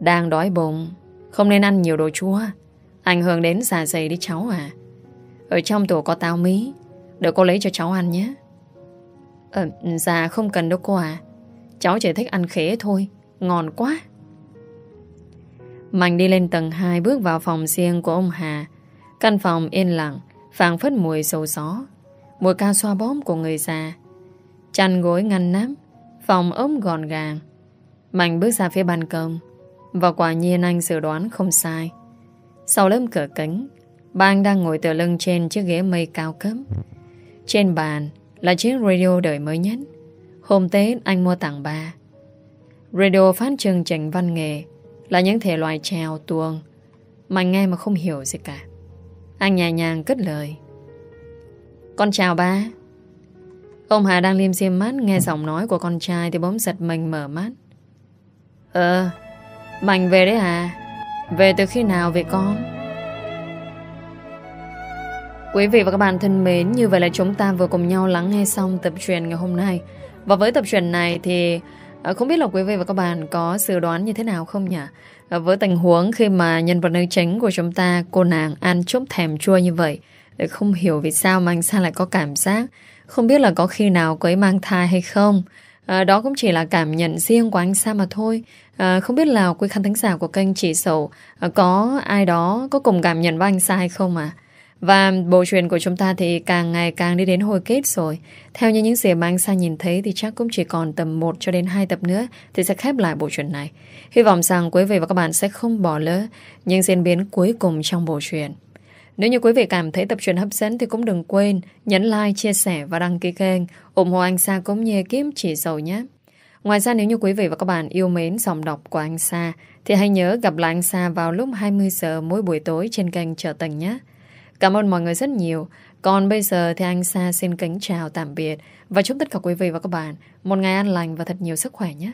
Đang đói bụng Không nên ăn nhiều đồ chua. Ảnh hưởng đến dạ dày đi cháu à. Ở trong tủ có táo mí Để cô lấy cho cháu ăn nhé. Ờ, dạ không cần đâu cô à. Cháu chỉ thích ăn khế thôi. Ngon quá. Mạnh đi lên tầng 2 bước vào phòng riêng của ông Hà. Căn phòng yên lặng, phảng phất mùi sầu gió. Mùi cao xoa bóp của người già. Chăn gối ngăn nắp, Phòng ốm gọn gàng. Mạnh bước ra phía ban công. Và quả nhiên anh dự đoán không sai. Sau lớp cửa kính, Bang đang ngồi tựa lưng trên chiếc ghế mây cao cấp Trên bàn là chiếc radio đời mới nhất. Hôm Tết anh mua tặng bà. Radio phát chương trình văn nghệ là những thể loại trèo tuồng mà nghe mà không hiểu gì cả. Anh nhẹ nhàng cất lời. Con chào ba. Ông Hà đang liêm xiêm mắt nghe giọng nói của con trai thì bỗng giật mình mở mắt. Ờ, Mạnh về đấy à? Về từ khi nào về con? Quý vị và các bạn thân mến, như vậy là chúng ta vừa cùng nhau lắng nghe xong tập truyền ngày hôm nay. Và với tập truyện này thì ờ, không biết là quý vị và các bạn có dự đoán như thế nào không nhỉ? Ờ, với tình huống khi mà nhân vật nữ chính của chúng ta, cô nàng ăn chúc thèm chua như vậy, để không hiểu vì sao mà anh Sa lại có cảm giác không biết là có khi nào cô ấy mang thai hay không. À, đó cũng chỉ là cảm nhận riêng của anh Sa mà thôi. À, không biết là quý khán thính giả của kênh Chỉ Sầu à, có ai đó có cùng cảm nhận với anh Sa hay không à? Và bộ truyền của chúng ta thì càng ngày càng đi đến hồi kết rồi. Theo như những gì mà anh Sa nhìn thấy thì chắc cũng chỉ còn tầm 1 cho đến 2 tập nữa thì sẽ khép lại bộ truyền này. Hy vọng rằng quý vị và các bạn sẽ không bỏ lỡ những diễn biến cuối cùng trong bộ truyền Nếu như quý vị cảm thấy tập truyền hấp dẫn thì cũng đừng quên nhấn like, chia sẻ và đăng ký kênh ủng hộ anh Sa cũng như kiếm chỉ dầu nhé. Ngoài ra nếu như quý vị và các bạn yêu mến giọng đọc của anh Sa thì hãy nhớ gặp lại anh Sa vào lúc 20 giờ mỗi buổi tối trên kênh Trở tầng nhé. Cảm ơn mọi người rất nhiều. Còn bây giờ thì anh Sa xin kính chào tạm biệt và chúc tất cả quý vị và các bạn một ngày an lành và thật nhiều sức khỏe nhé.